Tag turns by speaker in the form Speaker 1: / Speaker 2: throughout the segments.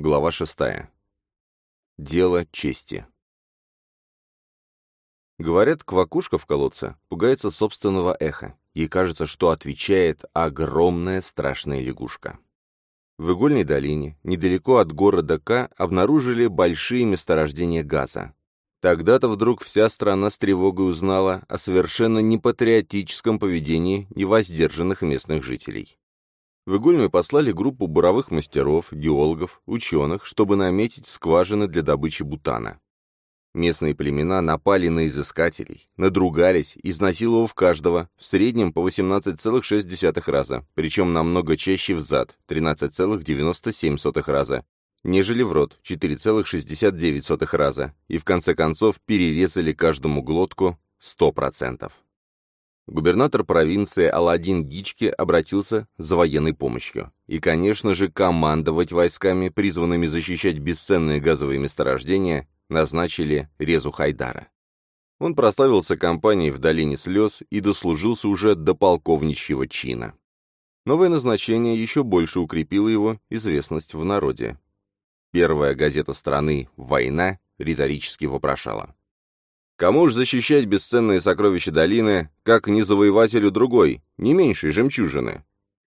Speaker 1: Глава шестая. Дело чести. Говорят, квакушка в колодце пугается собственного эха. Ей кажется, что отвечает огромная страшная лягушка. В Игольной долине, недалеко от города К, обнаружили большие месторождения газа. Тогда-то вдруг вся страна с тревогой узнала о совершенно непатриотическом поведении невоздержанных местных жителей. В Игольную послали группу буровых мастеров, геологов, ученых, чтобы наметить скважины для добычи бутана. Местные племена напали на изыскателей, надругались, изнасиловав каждого, в среднем по 18,6 раза, причем намного чаще в зад, 13,97 раза, нежели в рот, 4,69 раза, и в конце концов перерезали каждому глотку 100%. Губернатор провинции Аладдин Гички обратился за военной помощью. И, конечно же, командовать войсками, призванными защищать бесценные газовые месторождения, назначили Резу Хайдара. Он прославился кампанией в Долине слез и дослужился уже до полковничьего чина. Новое назначение еще больше укрепило его известность в народе. Первая газета страны «Война» риторически вопрошала. Кому ж защищать бесценные сокровища долины, как не завоевателю другой, не меньшей жемчужины?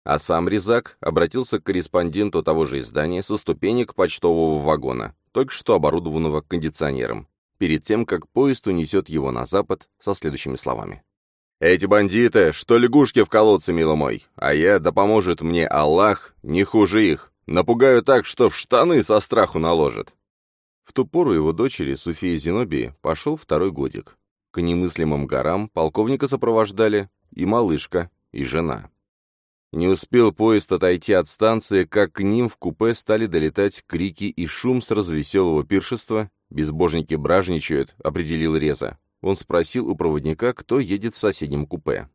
Speaker 1: А сам Резак обратился к корреспонденту того же издания со ступенек почтового вагона, только что оборудованного кондиционером, перед тем, как поезд унесет его на запад со следующими словами. «Эти бандиты, что лягушки в колодце, милый мой, а я, да поможет мне Аллах, не хуже их, напугаю так, что в штаны со страху наложат. В ту пору его дочери, Суфии Зенобии, пошел второй годик. К немыслимым горам полковника сопровождали и малышка, и жена. Не успел поезд отойти от станции, как к ним в купе стали долетать крики и шум с развеселого пиршества. «Безбожники бражничают», — определил Реза. Он спросил у проводника, кто едет в соседнем купе.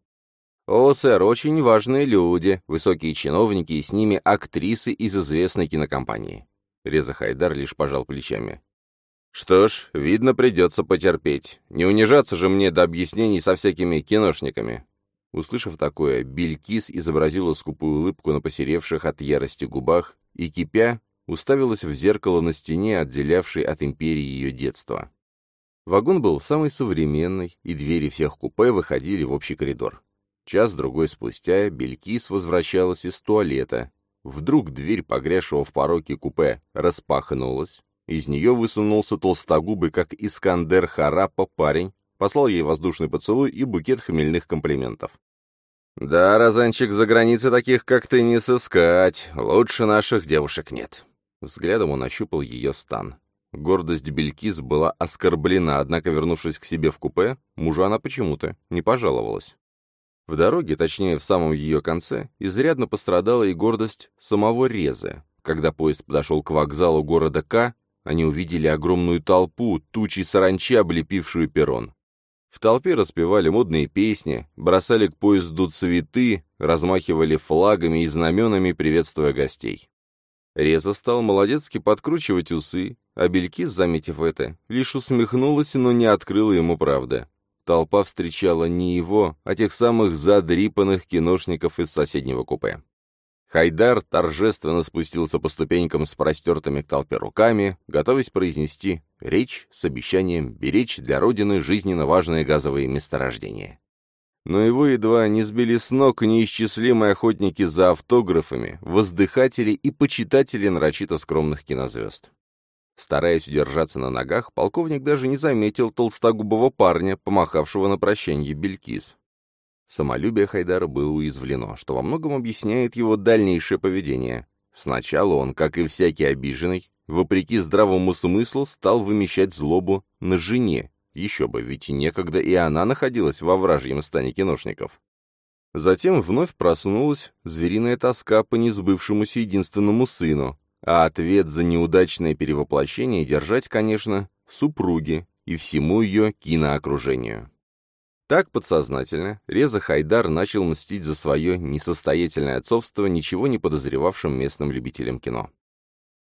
Speaker 1: «О, сэр, очень важные люди, высокие чиновники и с ними актрисы из известной кинокомпании. Реза Хайдар лишь пожал плечами. «Что ж, видно, придется потерпеть. Не унижаться же мне до объяснений со всякими киношниками». Услышав такое, Билькис изобразила скупую улыбку на посеревших от ярости губах и, кипя, уставилась в зеркало на стене, отделявшей от империи ее детства. Вагон был самый современный, и двери всех купе выходили в общий коридор. Час-другой спустя Белькис возвращалась из туалета, Вдруг дверь, погрязшего в пороке купе, распахнулась. Из нее высунулся толстогубый, как Искандер Харапа, парень, послал ей воздушный поцелуй и букет хмельных комплиментов. «Да, Розанчик, за границей таких, как ты, не сыскать. Лучше наших девушек нет». Взглядом он ощупал ее стан. Гордость Белькиз была оскорблена, однако, вернувшись к себе в купе, мужу она почему-то не пожаловалась. В дороге, точнее в самом ее конце, изрядно пострадала и гордость самого Резы. Когда поезд подошел к вокзалу города К, они увидели огромную толпу, тучи саранчи, облепившую перрон. В толпе распевали модные песни, бросали к поезду цветы, размахивали флагами и знаменами, приветствуя гостей. Реза стал молодецки подкручивать усы, а Белькис, заметив это, лишь усмехнулась, но не открыла ему правды толпа встречала не его, а тех самых задрипанных киношников из соседнего купе. Хайдар торжественно спустился по ступенькам с простертыми к толпе руками, готовясь произнести речь с обещанием беречь для Родины жизненно важные газовые месторождения. Но его едва не сбили с ног неисчислимые охотники за автографами, воздыхатели и почитатели нарочито скромных кинозвезд. Стараясь удержаться на ногах, полковник даже не заметил толстогубого парня, помахавшего на прощанье Белькис. Самолюбие Хайдара было уязвлено, что во многом объясняет его дальнейшее поведение. Сначала он, как и всякий обиженный, вопреки здравому смыслу, стал вымещать злобу на жене. Еще бы, ведь некогда и она находилась во вражьем стане киношников. Затем вновь проснулась звериная тоска по несбывшемуся единственному сыну, а ответ за неудачное перевоплощение держать, конечно, супруге и всему ее киноокружению. Так подсознательно Реза Хайдар начал мстить за свое несостоятельное отцовство ничего не подозревавшим местным любителям кино.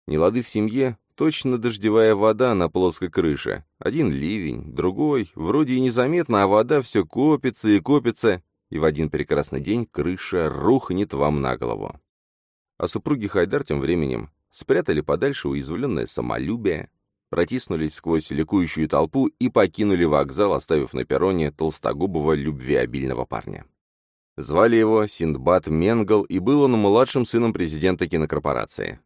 Speaker 1: Нелады в семье — точно дождевая вода на плоской крыше. Один ливень, другой, вроде и незаметно, а вода все копится и копится, и в один прекрасный день крыша рухнет вам на голову. А супруги Хайдар тем временем спрятали подальше уязвленное самолюбие, протиснулись сквозь ликующую толпу и покинули вокзал, оставив на перроне толстогубого любвеобильного парня. Звали его Синдбад Менгл, и был он младшим сыном президента кинокорпорации.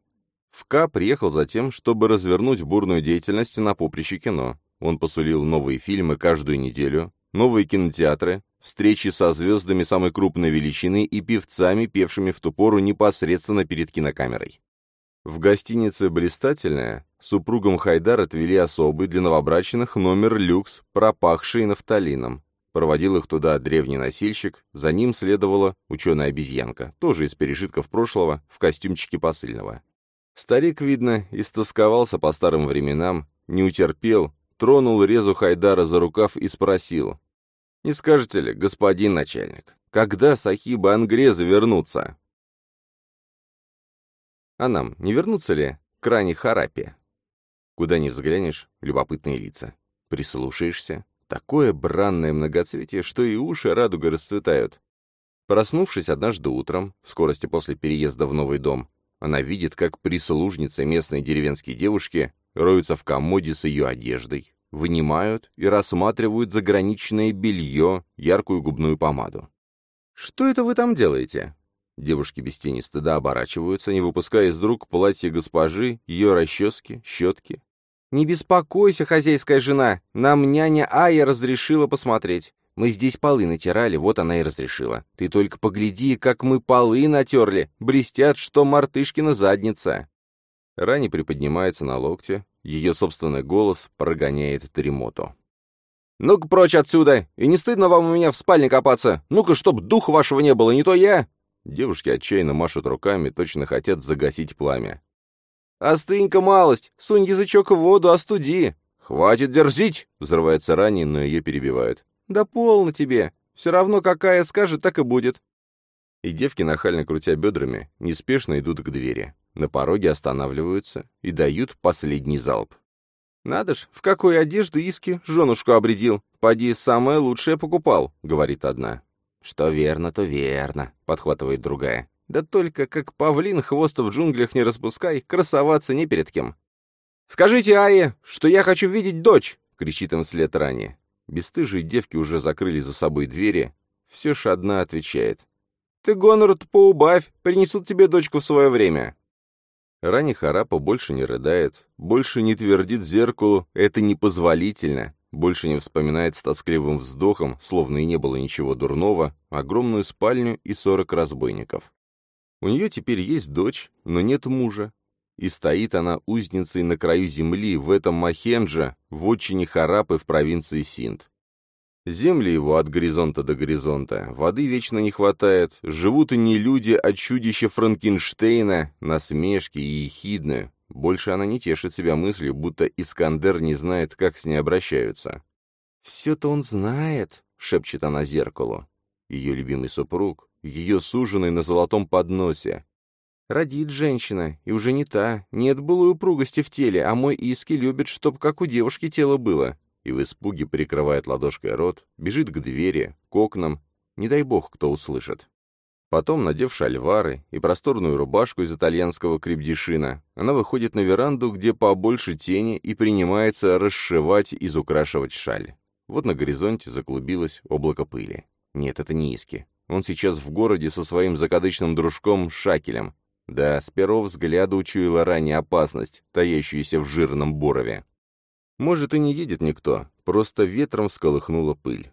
Speaker 1: В К приехал за тем, чтобы развернуть бурную деятельность на поприще кино. Он посулил новые фильмы каждую неделю, новые кинотеатры, встречи со звездами самой крупной величины и певцами, певшими в ту пору непосредственно перед кинокамерой. В гостинице «Блистательная» супругам Хайдар отвели особый для новобрачных номер люкс, пропахший нафталином. Проводил их туда древний носильщик, за ним следовала ученая-обезьянка, тоже из пережитков прошлого, в костюмчике посыльного. Старик, видно, истосковался по старым временам, не утерпел, тронул Резу Хайдара за рукав и спросил. «Не скажете ли, господин начальник, когда сахибы Ангрезы вернутся?» А нам не вернуться ли к ране Харапе? Куда ни взглянешь, любопытные лица. Прислушаешься. Такое бранное многоцветие, что и уши радуга расцветают. Проснувшись однажды утром, в скорости после переезда в новый дом, она видит, как прислужницы местной деревенские девушки роются в комоде с ее одеждой, вынимают и рассматривают заграничное белье, яркую губную помаду. «Что это вы там делаете?» Девушки без тени стыда оборачиваются, не выпуская из рук платье госпожи, ее расчески, щетки. «Не беспокойся, хозяйская жена, нам няня Ая разрешила посмотреть. Мы здесь полы натирали, вот она и разрешила. Ты только погляди, как мы полы натерли, блестят, что мартышкина задница». Рани приподнимается на локте, ее собственный голос прогоняет дремоту. «Ну-ка прочь отсюда! И не стыдно вам у меня в спальне копаться? Ну-ка, чтоб духа вашего не было, не то я!» Девушки отчаянно машут руками, точно хотят загасить пламя. «Остынь-ка малость! Сунь язычок в воду, остуди!» «Хватит дерзить!» — взрывается ранее, но ее перебивают. «Да полно тебе! Все равно какая скажет, так и будет!» И девки, нахально крутя бедрами, неспешно идут к двери. На пороге останавливаются и дают последний залп. «Надо ж, в какой одежду Иски женушку обредил! Поди, самое лучшее покупал!» — говорит одна. «Что верно, то верно», — подхватывает другая. «Да только, как павлин, хвост в джунглях не распускай, красоваться не перед кем». «Скажите Ае, что я хочу видеть дочь!» — кричит им вслед ранее. Бестыжие девки уже закрыли за собой двери. Все ж одна отвечает. «Ты гонор поубавь, принесут тебе дочку в свое время». Рани Харапа больше не рыдает, больше не твердит зеркалу «это непозволительно», больше не вспоминает с тоскливым вздохом, словно и не было ничего дурного, огромную спальню и сорок разбойников. У нее теперь есть дочь, но нет мужа. И стоит она узницей на краю земли, в этом Махенджа, в отчине Харапы в провинции Синд. Земли его от горизонта до горизонта, воды вечно не хватает, живут и не люди, а чудище Франкенштейна, насмешки и ехидны, больше она не тешит себя мыслью, будто Искандер не знает, как с ней обращаются. «Все-то он знает», — шепчет она зеркалу. Ее любимый супруг, ее суженый на золотом подносе. Родит женщина, и уже не та, нет былой упругости в теле, а мой Иски любит, чтоб как у девушки тело было. И в испуге прикрывает ладошкой рот, бежит к двери, к окнам. Не дай бог, кто услышит. Потом, надев шальвары и просторную рубашку из итальянского крепдешина, она выходит на веранду, где побольше тени, и принимается расшивать и изукрашивать шаль. Вот на горизонте заклубилось облако пыли. Нет, это не Иски. Он сейчас в городе со своим закадычным дружком Шакелем. Да, с первого взгляда учуяла ранее опасность, таящуюся в жирном борове. Может, и не едет никто, просто ветром всколыхнула пыль.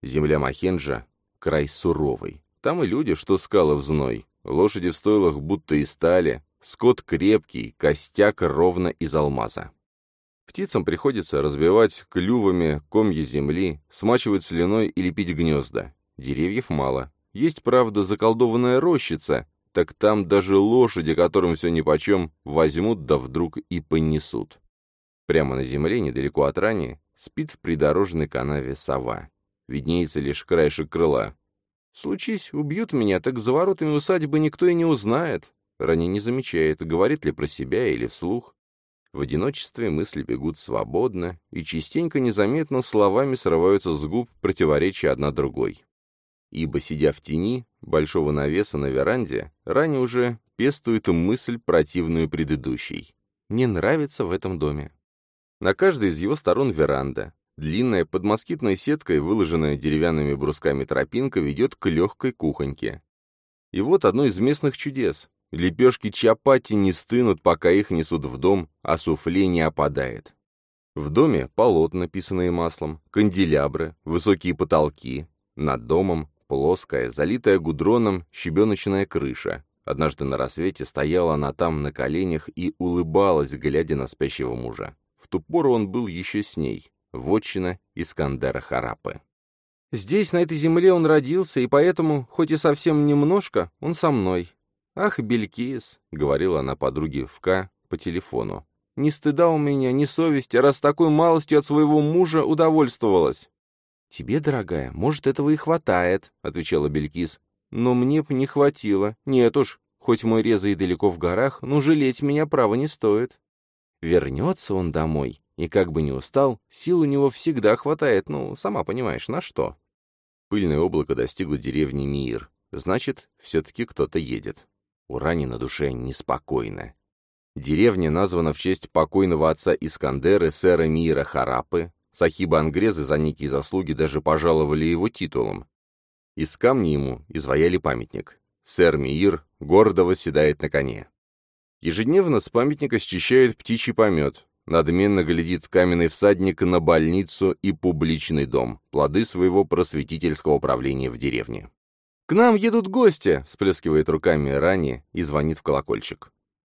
Speaker 1: Земля Махенджа — край суровый. Там и люди, что скалы в зной. Лошади в стойлах будто и стали, скот крепкий, костяк ровно из алмаза. Птицам приходится разбивать клювами комья земли, смачивать слюной и лепить гнезда. Деревьев мало. Есть, правда, заколдованная рощица, так там даже лошади, которым все нипочем, возьмут да вдруг и понесут. Прямо на земле, недалеко от рани, спит в придорожной канаве сова. Виднеется лишь краешек крыла, Случись, убьют меня, так за воротами усадьбы никто и не узнает. Рани не замечает, говорит ли про себя или вслух. В одиночестве мысли бегут свободно, и частенько незаметно словами срываются с губ, противоречия одна другой. Ибо, сидя в тени большого навеса на веранде, Рани уже пестует мысль, противную предыдущей. Не нравится в этом доме. На каждой из его сторон веранда. Длинная под москитной сеткой, выложенная деревянными брусками тропинка, ведет к легкой кухоньке. И вот одно из местных чудес. Лепешки чапати не стынут, пока их несут в дом, а суфле не опадает. В доме полотна, написанные маслом, канделябры, высокие потолки. Над домом плоская, залитая гудроном, щебеночная крыша. Однажды на рассвете стояла она там на коленях и улыбалась, глядя на спящего мужа. В ту пору он был еще с ней, вотчина Искандера Харапы. Здесь, на этой земле, он родился, и поэтому, хоть и совсем немножко, он со мной. «Ах, Белькис», — говорила она подруге в К по телефону, — «ни стыда у меня, ни совести, раз такой малостью от своего мужа удовольствовалась». «Тебе, дорогая, может, этого и хватает», — отвечала Белькис. «Но мне б не хватило. Нет уж, хоть мой реза и далеко в горах, но жалеть меня право не стоит». Вернется он домой, и как бы ни устал, сил у него всегда хватает, ну, сама понимаешь, на что. Пыльное облако достигло деревни Мир. Значит, все-таки кто-то едет. У Рани на душе неспокойно. Деревня названа в честь покойного отца Искандеры, сэра Мира Харапы. Сахиба Ангрезы за некие заслуги даже пожаловали его титулом. Из камня ему изваяли памятник. Сэр Мир гордо восседает на коне. Ежедневно с памятника счищают птичий помет. Надменно глядит каменный всадник на больницу и публичный дом, плоды своего просветительского правления в деревне. «К нам едут гости!» — сплескивает руками Рани и звонит в колокольчик.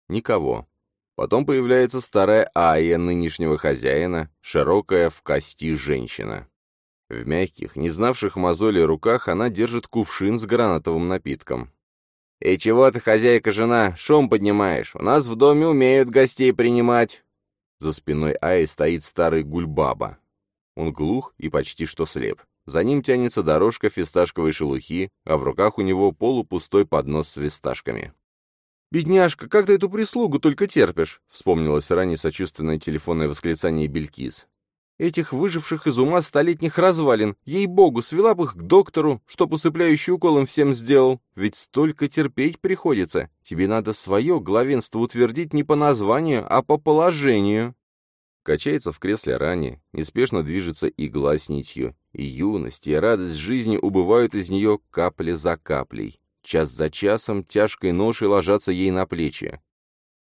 Speaker 1: Никого. Потом появляется старая Ая нынешнего хозяина, широкая в кости женщина. В мягких, не знавших мозоли руках она держит кувшин с гранатовым напитком. «И чего ты, хозяйка-жена, шум поднимаешь? У нас в доме умеют гостей принимать!» За спиной Аи стоит старый гульбаба. Он глух и почти что слеп. За ним тянется дорожка фисташковой шелухи, а в руках у него полупустой поднос с фисташками. «Бедняжка, как ты эту прислугу только терпишь?» — вспомнилось ранее сочувственное телефонное восклицание Белькис. «Этих выживших из ума столетних развалин, ей-богу, свела бы их к доктору, чтоб усыпляющий укол им всем сделал. Ведь столько терпеть приходится. Тебе надо свое главенство утвердить не по названию, а по положению». Качается в кресле ранее, неспешно движется игла с нитью, и юность, и радость жизни убывают из нее капли за каплей. Час за часом тяжкой ношей ложатся ей на плечи.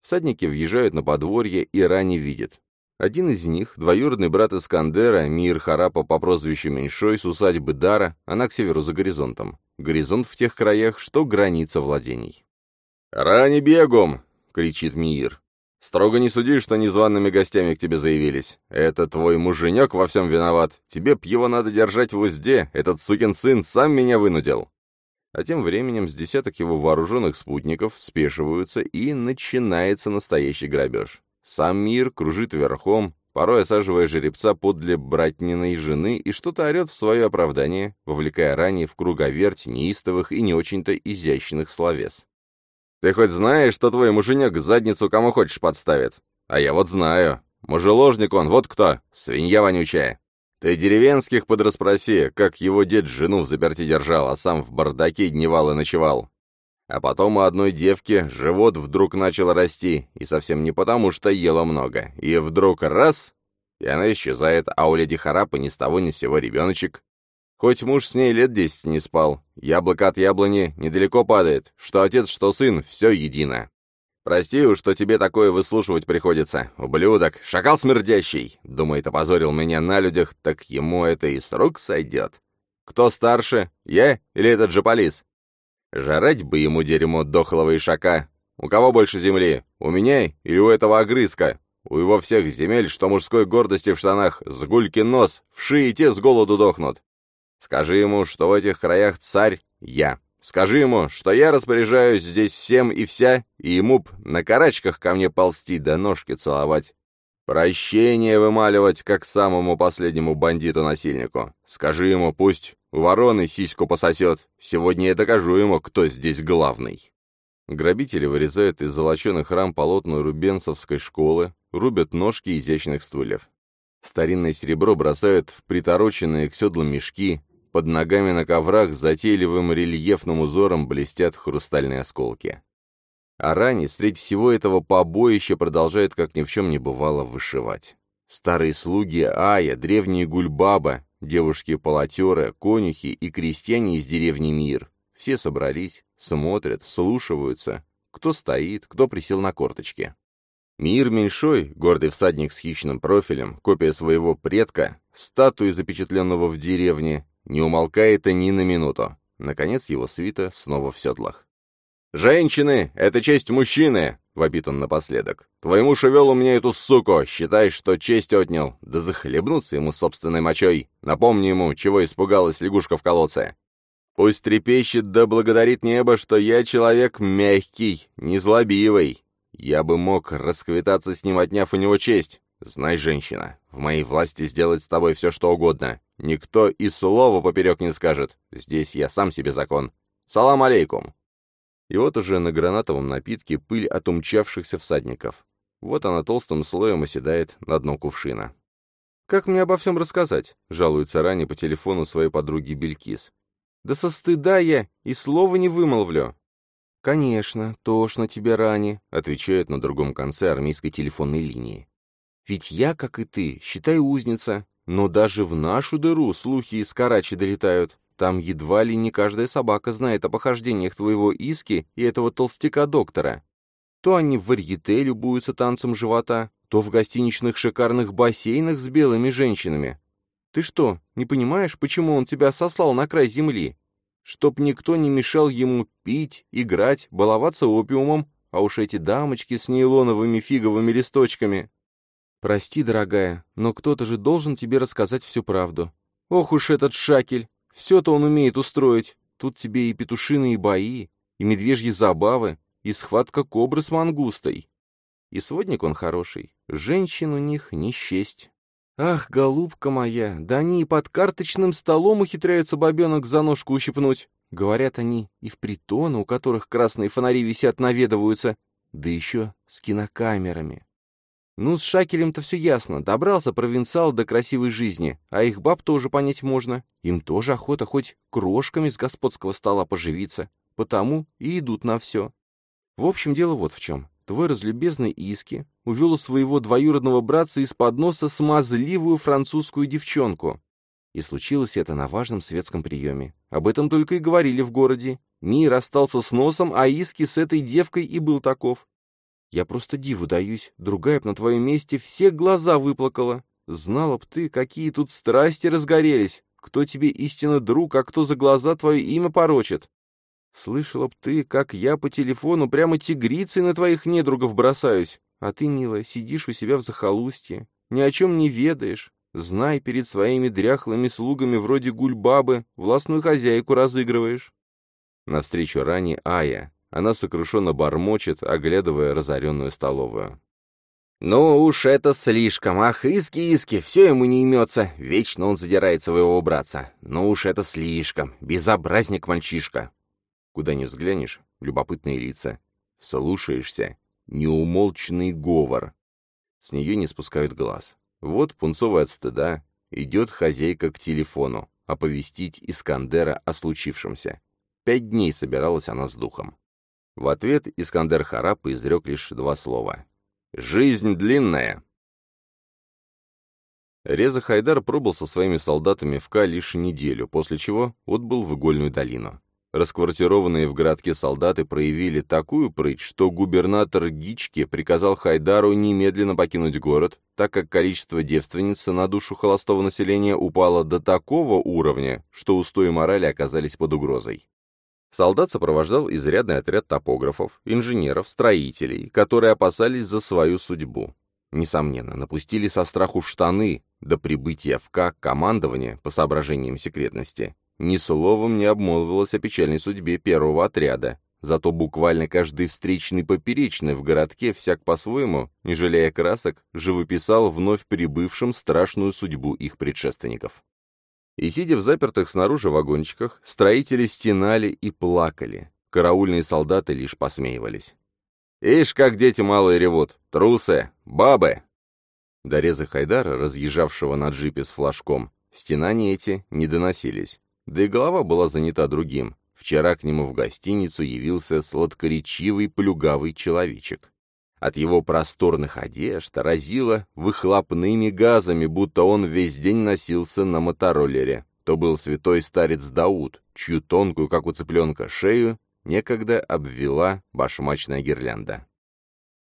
Speaker 1: Всадники въезжают на подворье и ранее видят. Один из них, двоюродный брат Искандера, Мир Харапа по прозвищу Меньшой, с усадьбы Дара, она к северу за горизонтом. Горизонт в тех краях, что граница владений. «Рани бегом!» — кричит Мир. Строго не суди, что незваными гостями к тебе заявились. Это твой муженек во всем виноват. Тебе б его надо держать в узде. Этот сукин сын сам меня вынудил. А тем временем с десяток его вооруженных спутников спешиваются, и начинается настоящий грабеж. Сам мир кружит верхом, порой осаживая жеребца подле братниной жены и что-то орет в свое оправдание, вовлекая ранее в круговерть неистовых и не очень-то изящных словес. Ты хоть знаешь, что твой муженек задницу кому хочешь подставит? А я вот знаю. Мужеложник он, вот кто, свинья вонючая. Ты деревенских подраспроси, как его дед жену в заперти держал, а сам в бардаке дневал и ночевал. А потом у одной девки живот вдруг начал расти, и совсем не потому, что ела много. И вдруг раз, и она исчезает, а у леди Харапа ни с того ни с сего ребеночек. Хоть муж с ней лет десять не спал, яблоко от яблони недалеко падает, что отец, что сын, все едино. Прости уж, что тебе такое выслушивать приходится. Ублюдок, шакал смердящий. Думает, опозорил меня на людях, так ему это и рук сойдет. Кто старше, я или этот же полис? Жарать бы ему дерьмо дохлого ишака. У кого больше земли? У меня или у этого огрызка? У его всех земель, что мужской гордости в штанах, с гульки нос, вши и те с голоду дохнут. Скажи ему, что в этих краях царь я. Скажи ему, что я распоряжаюсь здесь всем и вся, и ему б на карачках ко мне ползти да ножки целовать. Прощение вымаливать, как самому последнему бандиту-насильнику. Скажи ему, пусть вороны сиську пососет. Сегодня я докажу ему, кто здесь главный. Грабители вырезают из золоченых рам полотна рубенцевской школы, рубят ножки изящных стульев. Старинное серебро бросают в притороченные к седлам мешки, под ногами на коврах затейливым рельефным узором блестят хрустальные осколки. А Рани средь всего этого побоища продолжает, как ни в чем не бывало, вышивать. Старые слуги Ая, древние гульбаба, девушки-полотеры, конюхи и крестьяне из деревни Мир. Все собрались, смотрят, вслушиваются. Кто стоит, кто присел на корточки. Мир Меньшой, гордый всадник с хищным профилем, копия своего предка, статуи, запечатленного в деревне, не умолкает и ни на минуту. Наконец его свита снова в седлах. «Женщины — это честь мужчины!» — вопит он напоследок. «Твой муж увел у меня эту суку, считай, что честь отнял. Да захлебнуться ему собственной мочой. Напомни ему, чего испугалась лягушка в колодце. Пусть трепещет да благодарит небо, что я человек мягкий, незлобивый. Я бы мог расквитаться с ним, отняв у него честь. Знай, женщина, в моей власти сделать с тобой все, что угодно. Никто и слова поперек не скажет. Здесь я сам себе закон. Салам алейкум!» И вот уже на гранатовом напитке пыль от умчавшихся всадников. Вот она толстым слоем оседает на дно кувшина. «Как мне обо всем рассказать?» — жалуется Рани по телефону своей подруги Белькис. «Да со стыда я и слова не вымолвлю». «Конечно, тошно тебе, Рани», — отвечает на другом конце армейской телефонной линии. «Ведь я, как и ты, считай узница, но даже в нашу дыру слухи из Карачи долетают. Там едва ли не каждая собака знает о похождениях твоего Иски и этого толстяка-доктора. То они в варьете любуются танцем живота, то в гостиничных шикарных бассейнах с белыми женщинами. Ты что, не понимаешь, почему он тебя сослал на край земли? Чтоб никто не мешал ему пить, играть, баловаться опиумом, а уж эти дамочки с нейлоновыми фиговыми листочками. Прости, дорогая, но кто-то же должен тебе рассказать всю правду. Ох уж этот шакель! Все-то он умеет устроить. Тут тебе и петушиные бои, и медвежьи забавы, и схватка кобры с мангустой. И сводник он хороший. Женщин у них не счесть. Ах, голубка моя, да они и под карточным столом ухитряются бабенок за ножку ущипнуть. Говорят они, и в притоны, у которых красные фонари висят, наведываются, да еще с кинокамерами. Ну, с Шакелем-то все ясно. Добрался провинциал до красивой жизни, а их баб тоже понять можно. Им тоже охота хоть крошками с господского стола поживиться. Потому и идут на все. В общем, дело вот в чем. Твой разлюбезный Иски увел у своего двоюродного братца из-под носа смазливую французскую девчонку. И случилось это на важном светском приеме. Об этом только и говорили в городе. Мир остался с носом, а Иски с этой девкой и был таков. Я просто диву даюсь. Другая б на твоем месте все глаза выплакала. Знала б ты, какие тут страсти разгорелись. Кто тебе истинно друг, а кто за глаза твое имя порочит. Слышала б ты, как я по телефону прямо тигрицей на твоих недругов бросаюсь. А ты, милая, сидишь у себя в захолустье, ни о чем не ведаешь. Знай, перед своими дряхлыми слугами вроде гульбабы властную хозяйку разыгрываешь. Навстречу ране Ая, она сокрушенно бормочет, оглядывая разоренную столовую. «Ну уж это слишком! Ах, иски-иски, все ему не имется, вечно он задирает своего братца. Ну уж это слишком! Безобразник мальчишка!» Куда ни взглянешь, любопытные лица. Вслушаешься, неумолчный говор. С нее не спускают глаз. Вот, пунцовая от стыда, идет хозяйка к телефону, оповестить Искандера о случившемся. Пять дней собиралась она с духом. В ответ Искандер Харап изрек лишь два слова. «Жизнь длинная!» Реза Хайдар пробыл со своими солдатами в Ка лишь неделю, после чего отбыл в Игольную долину. Расквартированные в городке солдаты проявили такую прыть, что губернатор Гички приказал Хайдару немедленно покинуть город, так как количество девственниц на душу холостого населения упало до такого уровня, что устои морали оказались под угрозой. Солдат сопровождал изрядный отряд топографов, инженеров, строителей, которые опасались за свою судьбу. Несомненно, напустили со страху в штаны до прибытия в КАК командования по соображениям секретности. Ни словом не обмолвилось о печальной судьбе первого отряда, зато буквально каждый встречный поперечный в городке всяк по-своему, не жалея красок, живописал вновь прибывшим страшную судьбу их предшественников. И сидя в запертых снаружи вагончиках, строители стенали и плакали. Караульные солдаты лишь посмеивались. «Ишь, как дети малые ревут! Трусы! Бабы!» До реза Хайдара, разъезжавшего на джипе с флажком, стенания эти не доносились. Да и голова была занята другим. Вчера к нему в гостиницу явился сладкоречивый плюгавый человечек. От его просторных одежд разило выхлопными газами, будто он весь день носился на мотороллере. То был святой старец Дауд, чью тонкую, как у цыпленка, шею некогда обвела башмачная гирлянда.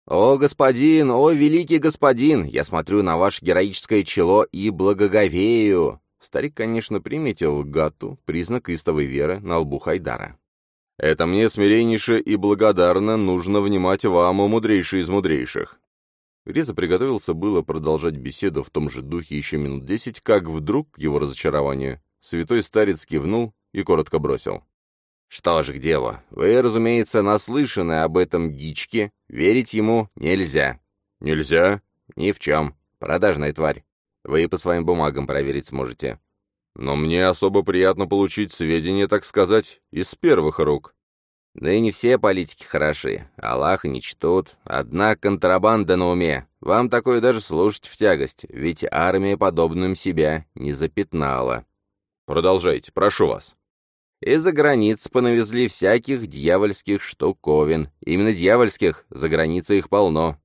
Speaker 1: «О, господин, о, великий господин, я смотрю на ваше героическое чело и благоговею!» Старик, конечно, приметил гату, признак истовой веры на лбу Хайдара. «Это мне смиреннейше и благодарно нужно внимать вам, мудрейший из мудрейших». Реза приготовился было продолжать беседу в том же духе еще минут десять, как вдруг, к его разочарованию, святой старец кивнул и коротко бросил. Что же к делу? Вы, разумеется, наслышаны об этом гичке. Верить ему нельзя. Нельзя? Ни в чем. Продажная тварь. Вы по своим бумагам проверить сможете. Но мне особо приятно получить сведения, так сказать, из первых рук. Да и не все политики хороши. Аллаха не чтут. Одна контрабанда на уме. Вам такое даже слушать в тягость, ведь армия подобным себя не запятнала. Продолжайте, прошу вас. Из-за границ понавезли всяких дьявольских штуковин. Именно дьявольских, за границей их полно.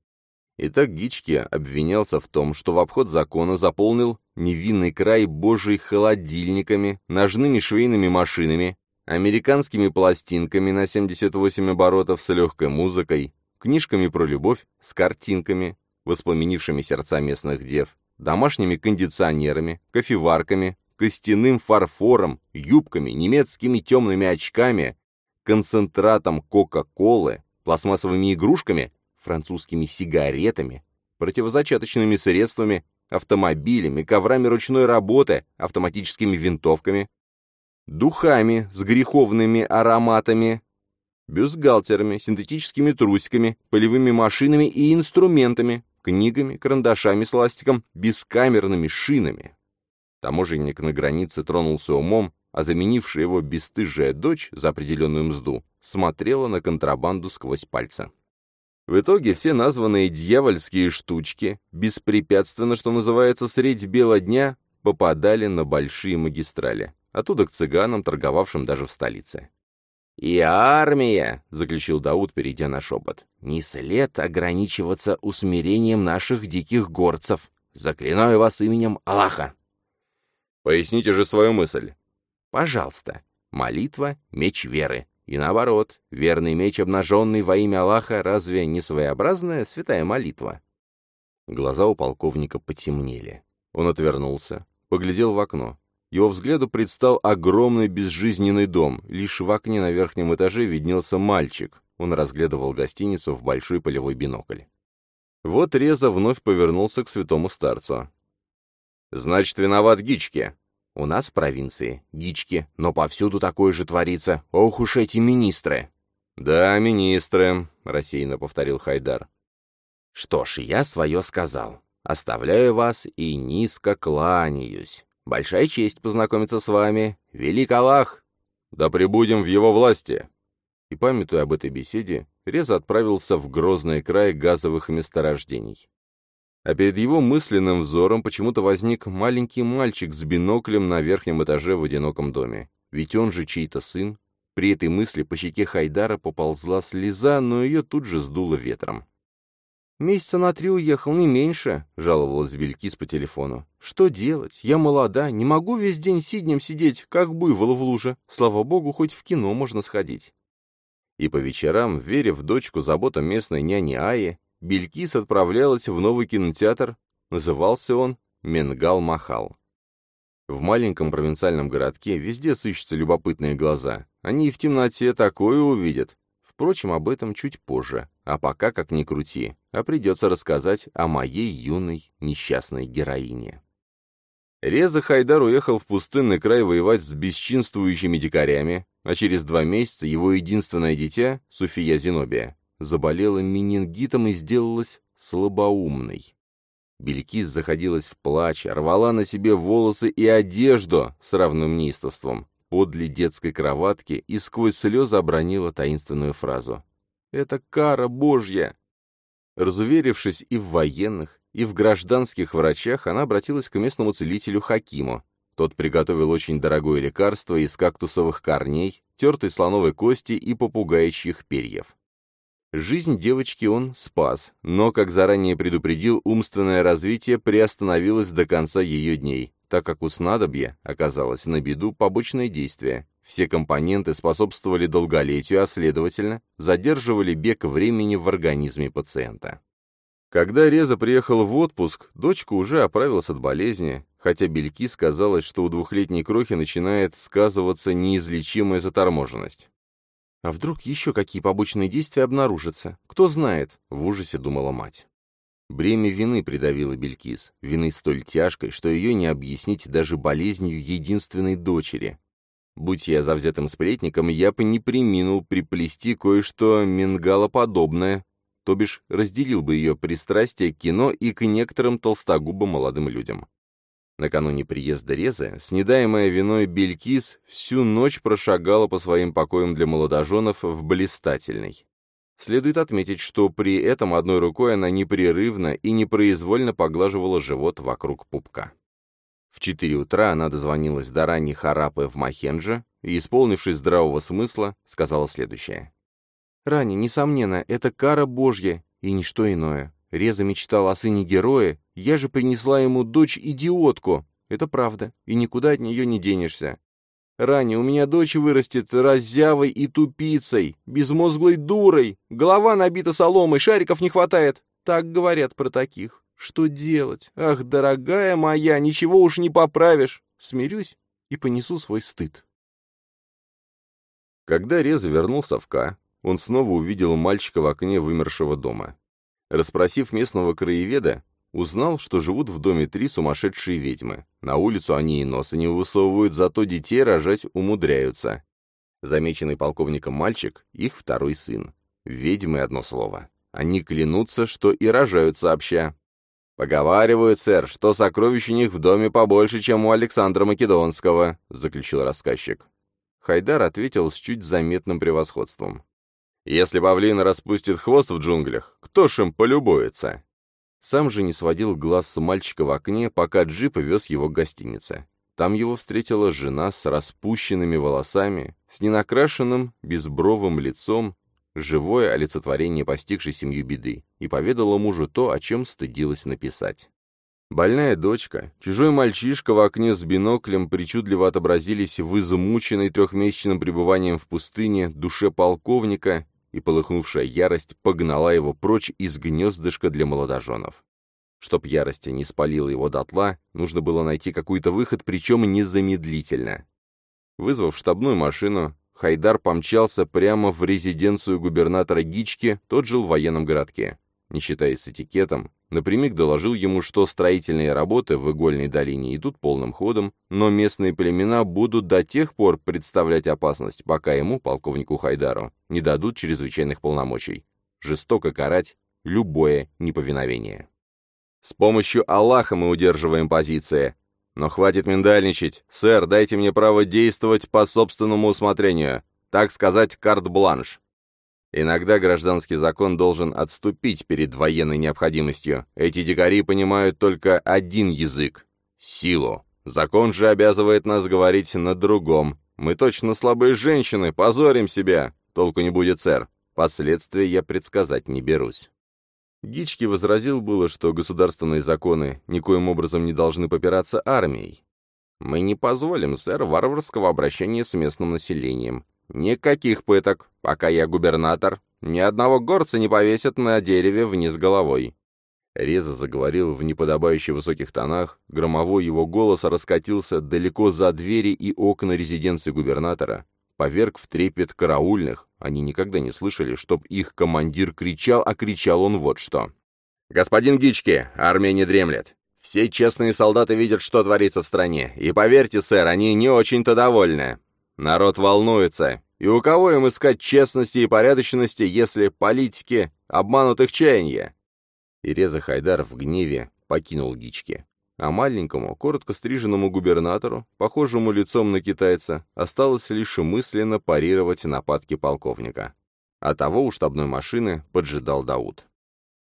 Speaker 1: Итак, Гички обвинялся в том, что в обход закона заполнил невинный край божий холодильниками, ножными швейными машинами, американскими пластинками на 78 оборотов с легкой музыкой, книжками про любовь с картинками, воспламенившими сердца местных дев, домашними кондиционерами, кофеварками, костяным фарфором, юбками, немецкими темными очками, концентратом Кока-Колы, пластмассовыми игрушками, французскими сигаретами, противозачаточными средствами, автомобилями, коврами ручной работы, автоматическими винтовками, духами с греховными ароматами, бюстгальтерами, синтетическими трусиками, полевыми машинами и инструментами, книгами, карандашами с ластиком, бескамерными шинами. Таможенник на границе тронулся умом, а заменившая его бесстыжая дочь за определенную мзду смотрела на контрабанду сквозь пальцы. В итоге все названные дьявольские штучки, беспрепятственно, что называется, средь бела дня, попадали на большие магистрали, оттуда к цыганам, торговавшим даже в столице. «И армия», — заключил Дауд, перейдя на шепот, — «не след ограничиваться усмирением наших диких горцев. Заклинаю вас именем Аллаха». Поясните же свою мысль. Пожалуйста. Молитва — меч веры. И наоборот, верный меч, обнаженный во имя Аллаха, разве не своеобразная святая молитва? Глаза у полковника потемнели. Он отвернулся, поглядел в окно. Его взгляду предстал огромный безжизненный дом. Лишь в окне на верхнем этаже виднелся мальчик. Он разглядывал гостиницу в большой полевой бинокль. Вот Реза вновь повернулся к святому старцу. Значит, виноват Гички. У нас в провинции Гички, но повсюду такое же творится. Ох уж эти министры. Да, министры, рассеянно повторил Хайдар. Что ж, я свое сказал. Оставляю вас и низко кланяюсь. Большая честь познакомиться с вами. Велик Аллах! Да пребудем в его власти!» И, памятуя об этой беседе, Реза отправился в грозный край газовых месторождений а перед его мысленным взором почему-то возник маленький мальчик с биноклем на верхнем этаже в одиноком доме. Ведь он же чей-то сын. При этой мысли по щеке Хайдара поползла слеза, но ее тут же сдуло ветром. «Месяца на три уехал, не меньше», — жаловалась Белькис по телефону. «Что делать? Я молода, не могу весь день сиднем сидеть, как буйвол в луже. Слава богу, хоть в кино можно сходить». И по вечерам, веря в дочку заботам местной няни Аи, Белькис отправлялась в новый кинотеатр, назывался он Менгал-Махал. В маленьком провинциальном городке везде сыщутся любопытные глаза. Они и в темноте такое увидят. Впрочем, об этом чуть позже. А пока, как ни крути, а придется рассказать о моей юной несчастной героине. Реза Хайдар уехал в пустынный край воевать с бесчинствующими дикарями, а через два месяца его единственное дитя, Суфия Зенобия, заболела менингитом и сделалась слабоумной. Белькис заходилась в плач, рвала на себе волосы и одежду с равным неистовством, подле детской кроватки и сквозь слезы обронила таинственную фразу. «Это кара Божья!» Разуверившись и в военных, и в гражданских врачах, она обратилась к местному целителю Хакиму. Тот приготовил очень дорогое лекарство из кактусовых корней, тертой слоновой кости и попугаичьих перьев. Жизнь девочки он спас, но, как заранее предупредил, умственное развитие приостановилось до конца ее дней, так как у снадобья оказалось на беду побочное действие. Все компоненты способствовали долголетию, а следовательно, задерживали бег времени в организме пациента. Когда Реза приехал в отпуск, дочка уже оправилась от болезни, хотя Бельки сказалось, что у двухлетней крохи начинает сказываться неизлечимая заторможенность. А вдруг еще какие побочные действия обнаружатся? Кто знает, в ужасе думала мать. Бремя вины придавило Белькис, вины столь тяжкой, что ее не объяснить даже болезнью единственной дочери. Будь я завзятым сплетником, я бы не приминул приплести кое-что мингалоподобное, то бишь разделил бы ее пристрастие к кино и к некоторым толстогубым молодым людям. Накануне приезда Резы, снедаемая виной Белькис, всю ночь прошагала по своим покоям для молодоженов в блистательной. Следует отметить, что при этом одной рукой она непрерывно и непроизвольно поглаживала живот вокруг пупка. В четыре утра она дозвонилась до ранней Харапы в Махенже и, исполнившись здравого смысла, сказала следующее. «Рани, несомненно, это кара Божья и ничто иное. Реза мечтал о сыне героя, я же принесла ему дочь-идиотку. Это правда, и никуда от нее не денешься. Ранее у меня дочь вырастет раззявой и тупицей, безмозглой дурой, голова набита соломой, шариков не хватает. Так говорят про таких. Что делать? Ах, дорогая моя, ничего уж не поправишь. Смирюсь и понесу свой стыд.
Speaker 2: Когда Реза вернулся в Ка, он снова увидел мальчика в окне вымершего дома. Расспросив местного краеведа, узнал, что живут в доме три сумасшедшие ведьмы. На улицу они и носа не высовывают, зато детей рожать умудряются. Замеченный полковником мальчик — их второй сын. Ведьмы — одно слово. Они клянутся, что и рожают сообща. «Поговаривают, сэр, что сокровищ у них в доме побольше, чем у Александра Македонского», — заключил рассказчик. Хайдар ответил с чуть заметным превосходством. Если павлин распустит хвост в джунглях, кто ж им полюбуется? Сам же не сводил глаз с мальчика в окне, пока джип вез его к гостинице. Там его встретила жена с распущенными волосами, с ненакрашенным, безбровым лицом, живое олицетворение постигшей семью беды, и поведала мужу то, о чем стыдилась написать. Больная дочка, чужой мальчишка в окне с биноклем причудливо отобразились в измученной трехмесячным пребыванием в пустыне душе полковника, и полыхнувшая ярость погнала его прочь из гнездышка для молодоженов. Чтоб ярость не спалила его дотла, нужно было найти какой-то выход, причем незамедлительно. Вызвав штабную машину, Хайдар помчался прямо в резиденцию губернатора Гички, тот жил в военном городке. Не считаясь этикетом, Напрямик доложил ему, что строительные работы в Игольной долине идут полным ходом, но местные племена будут до тех пор представлять опасность, пока ему, полковнику Хайдару, не дадут чрезвычайных полномочий. Жестоко карать любое неповиновение. С помощью Аллаха мы удерживаем позиции. Но хватит миндальничать. Сэр, дайте мне право действовать по собственному усмотрению. Так сказать, карт-бланш. Иногда гражданский закон должен отступить перед военной необходимостью. Эти дикари понимают только один язык — силу. Закон же обязывает нас говорить на другом. Мы точно слабые женщины, позорим себя. Толку не будет, сэр. Последствия я предсказать не берусь. Гички возразил было, что государственные законы никоим образом не должны попираться армией. «Мы не позволим, сэр, варварского обращения с местным населением. Никаких пыток. Пока я губернатор, ни одного горца не повесят на дереве вниз головой. Реза заговорил в неподобающе высоких тонах, громовой его голос раскатился далеко за двери и окна резиденции губернатора, поверг в трепет караульных, они никогда не слышали, чтоб их командир кричал, а кричал он вот что. «Господин Гички, армия не дремлет. Все честные солдаты видят, что творится в стране, и поверьте, сэр, они не очень-то довольны. Народ волнуется. И у кого им искать честности и порядочности, если политики обманут их чаяния? И Хайдар в гневе покинул Гички. А маленькому, коротко стриженному губернатору, похожему лицом на китайца, осталось лишь мысленно парировать нападки полковника. А того у штабной машины поджидал Дауд.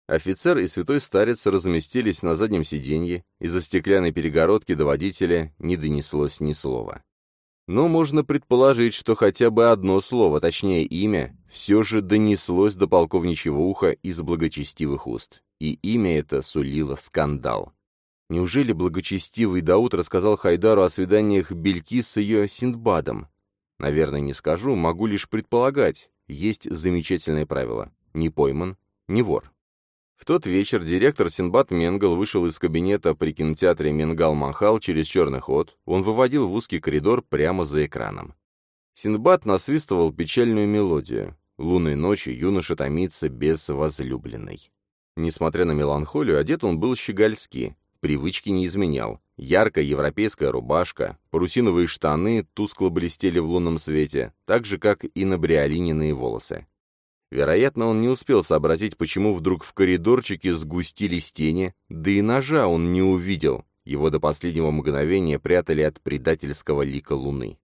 Speaker 2: Офицер и святой старец разместились на заднем сиденье, из-за стеклянной перегородки до водителя не донеслось ни слова. Но можно предположить, что хотя бы одно слово, точнее имя, все же донеслось до полковничьего уха из благочестивых уст. И имя это сулило скандал. Неужели благочестивый Дауд рассказал Хайдару о свиданиях Бельки с ее Синдбадом? Наверное, не скажу, могу лишь предполагать. Есть замечательное правило. Не пойман, не вор. В тот вечер директор Синбад Менгал вышел из кабинета при кинотеатре Менгал-Махал через черный ход. Он выводил в узкий коридор прямо за экраном. Синбад насвистывал печальную мелодию. Лунной ночью юноша томится без возлюбленной. Несмотря на меланхолию, одет он был щегольски, привычки не изменял. Яркая европейская рубашка, парусиновые штаны тускло блестели в лунном свете, так же, как и набриолиненные волосы. Вероятно, он не успел сообразить, почему вдруг в коридорчике сгустились тени, да и ножа он не увидел, его до последнего мгновения прятали от предательского лика луны.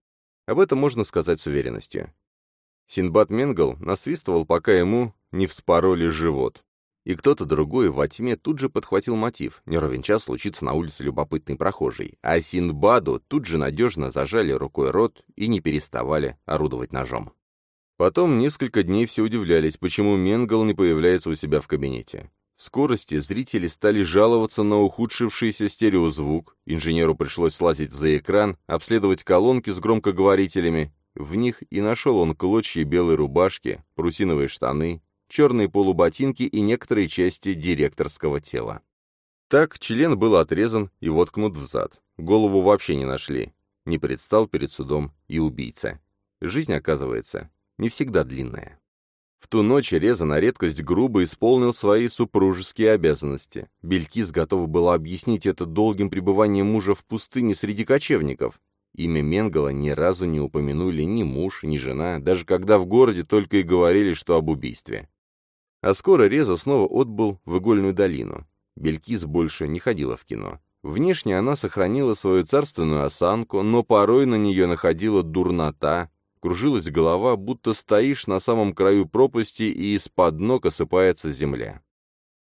Speaker 2: Об этом можно сказать с уверенностью. Синбад Менгл насвистывал, пока ему не вспороли живот. И кто-то другой во тьме тут же подхватил мотив. Не ровен час случится на улице любопытный прохожий. А Синбаду тут же надежно зажали рукой рот и не переставали орудовать ножом. Потом несколько дней все удивлялись, почему Менгл не появляется у себя в кабинете. В скорости зрители стали жаловаться на ухудшившийся стереозвук, инженеру пришлось слазить за экран, обследовать колонки с громкоговорителями. В них и нашел он клочья белой рубашки, прусиновые штаны, черные полуботинки и некоторые части директорского тела. Так член был отрезан и воткнут в зад. Голову вообще не нашли. Не предстал перед судом и убийца. Жизнь, оказывается, не всегда длинная. В ту ночь Реза на редкость грубо исполнил свои супружеские обязанности. Белькис готова была объяснить это долгим пребыванием мужа в пустыне среди кочевников. Имя Менгала ни разу не упомянули ни муж, ни жена, даже когда в городе только и говорили, что об убийстве. А скоро Реза снова отбыл в игольную долину. Белькис больше не ходила в кино. Внешне она сохранила свою царственную осанку, но порой на нее находила дурнота, Кружилась голова, будто стоишь на самом краю пропасти, и из-под ног осыпается земля.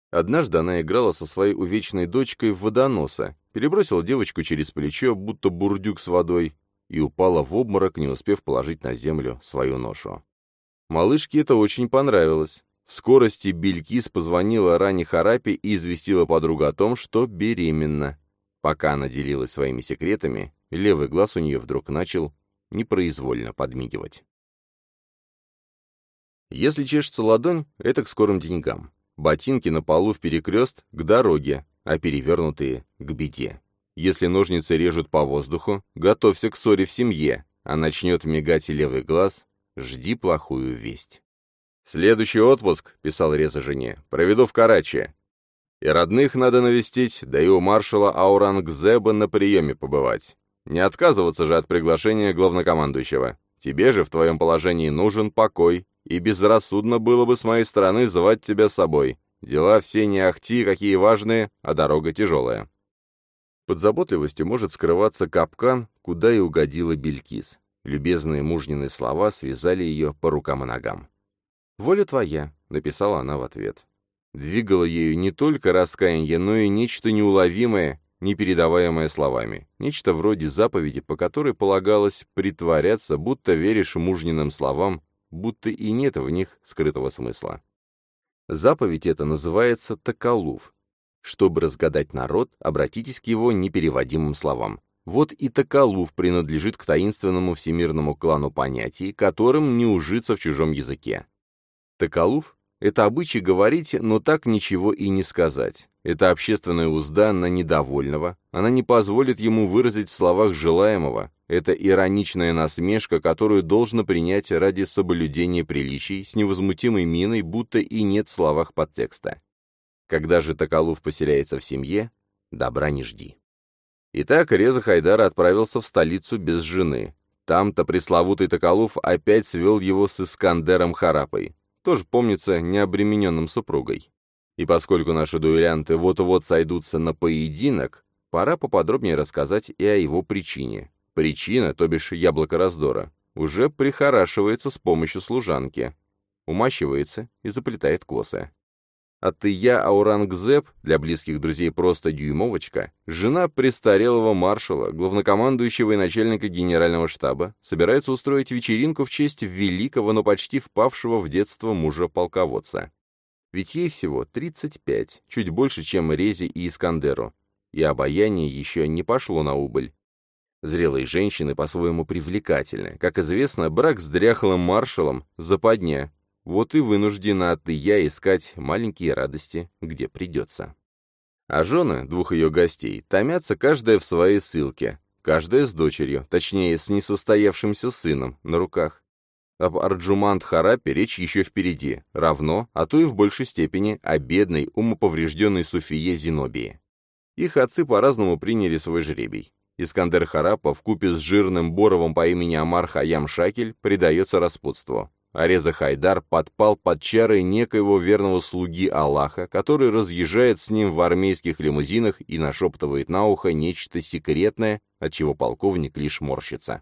Speaker 2: Однажды она играла со своей увечной дочкой в водоноса, перебросила девочку через плечо, будто бурдюк с водой, и упала в обморок, не успев положить на землю свою ношу. Малышке это очень понравилось. В скорости Белькис позвонила Ране Харапи и известила подругу о том, что беременна. Пока она делилась своими секретами, левый глаз у нее вдруг начал непроизвольно подмигивать. Если чешется ладонь, это к скорым деньгам. Ботинки на полу в перекрест — к дороге, а перевернутые — к беде. Если ножницы режут по воздуху, готовься к ссоре в семье, а начнет мигать левый глаз — жди плохую весть. «Следующий отпуск», — писал Реза жене, — «проведу в Карачи. И родных надо навестить, да и у маршала Аурангзеба на приеме побывать. Не отказываться же от приглашения главнокомандующего. Тебе же в твоем положении нужен покой, и безрассудно было бы с моей стороны звать тебя с собой. Дела все не ахти, какие важные, а дорога тяжелая». Под заботливостью может скрываться капкан, куда и угодила Белькис. Любезные мужнины слова связали ее по рукам и ногам. «Воля твоя», — написала она в ответ. Двигало ею не только раскаяние, но и нечто неуловимое, непередаваемое словами, нечто вроде заповеди, по которой полагалось притворяться, будто веришь мужниным словам, будто и нет в них скрытого смысла. Заповедь эта называется «такалув». Чтобы разгадать народ, обратитесь к его непереводимым словам. Вот и Такалув принадлежит к таинственному всемирному клану понятий, которым не ужиться в чужом языке. Такалув — это обычай говорить, но так ничего и не сказать. Это общественная узда на недовольного, она не позволит ему выразить в словах желаемого, это ироничная насмешка, которую должно принять ради соблюдения приличий с невозмутимой миной, будто и нет в словах подтекста. Когда же Токолув поселяется в семье, добра не жди. Итак, Реза Хайдара отправился в столицу без жены. Там-то пресловутый Токолув опять свел его с Искандером Харапой, тоже, помнится, необремененным супругой. И поскольку наши дуэлянты вот-вот сойдутся на поединок, пора поподробнее рассказать и о его причине. Причина, то бишь яблоко раздора, уже прихорашивается с помощью служанки. Умащивается и заплетает косы.
Speaker 1: Атыя Аурангзеб, для близких друзей просто дюймовочка, жена престарелого маршала, главнокомандующего и начальника генерального штаба, собирается устроить вечеринку в честь великого, но почти впавшего в детство мужа-полководца. Ведь ей всего 35, чуть больше, чем Резе и Искандеру, и обаяние еще не пошло на убыль. Зрелые женщины по-своему привлекательны. Как известно, брак с дряхлым маршалом – западня, вот и вынуждена ты я искать маленькие радости, где придется. А жены двух ее гостей томятся каждая в своей ссылке, каждая с дочерью, точнее, с несостоявшимся сыном, на руках. Об Арджумант Харапе речь еще впереди, равно, а то и в большей степени, о бедной, умоповрежденной Суфие Зинобии. Их отцы по-разному приняли свой жребий. Искандер Харапа в купе с жирным Боровым по имени Амар Хаям Шакель предается распутству. Ареза Хайдар подпал под чары некоего верного слуги Аллаха, который разъезжает с ним в армейских лимузинах и нашептывает на ухо нечто секретное, от чего полковник лишь морщится.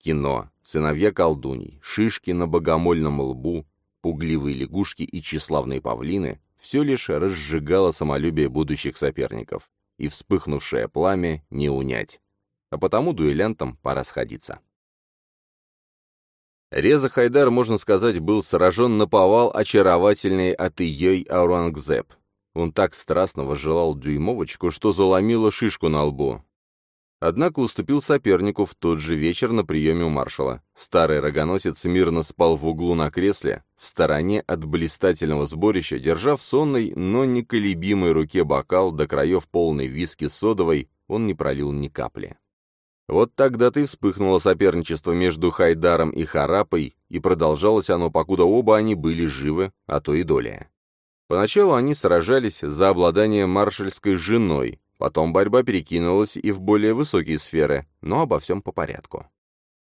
Speaker 1: Кино, сыновья колдуней, шишки на богомольном лбу, пугливые лягушки и тщеславные павлины — все лишь разжигало самолюбие будущих соперников, и вспыхнувшее пламя не унять. А потому дуэлянтам пора сходиться. Реза Хайдар, можно сказать, был сражен на повал очаровательной Атыей Аурангзеб. Он так страстно возжелал дюймовочку, что заломило шишку на лбу. Однако уступил сопернику в тот же вечер на приеме у маршала. Старый рогоносец мирно спал в углу на кресле, в стороне от блистательного сборища, держа в сонной, но неколебимой руке бокал до краев полной виски содовой, он не пролил ни капли. Вот тогда-то и вспыхнуло соперничество между Хайдаром и Харапой, и продолжалось оно, покуда оба они были живы, а то и доля. Поначалу они сражались за обладание маршальской женой, потом борьба перекинулась и в более высокие сферы, но обо всем по порядку.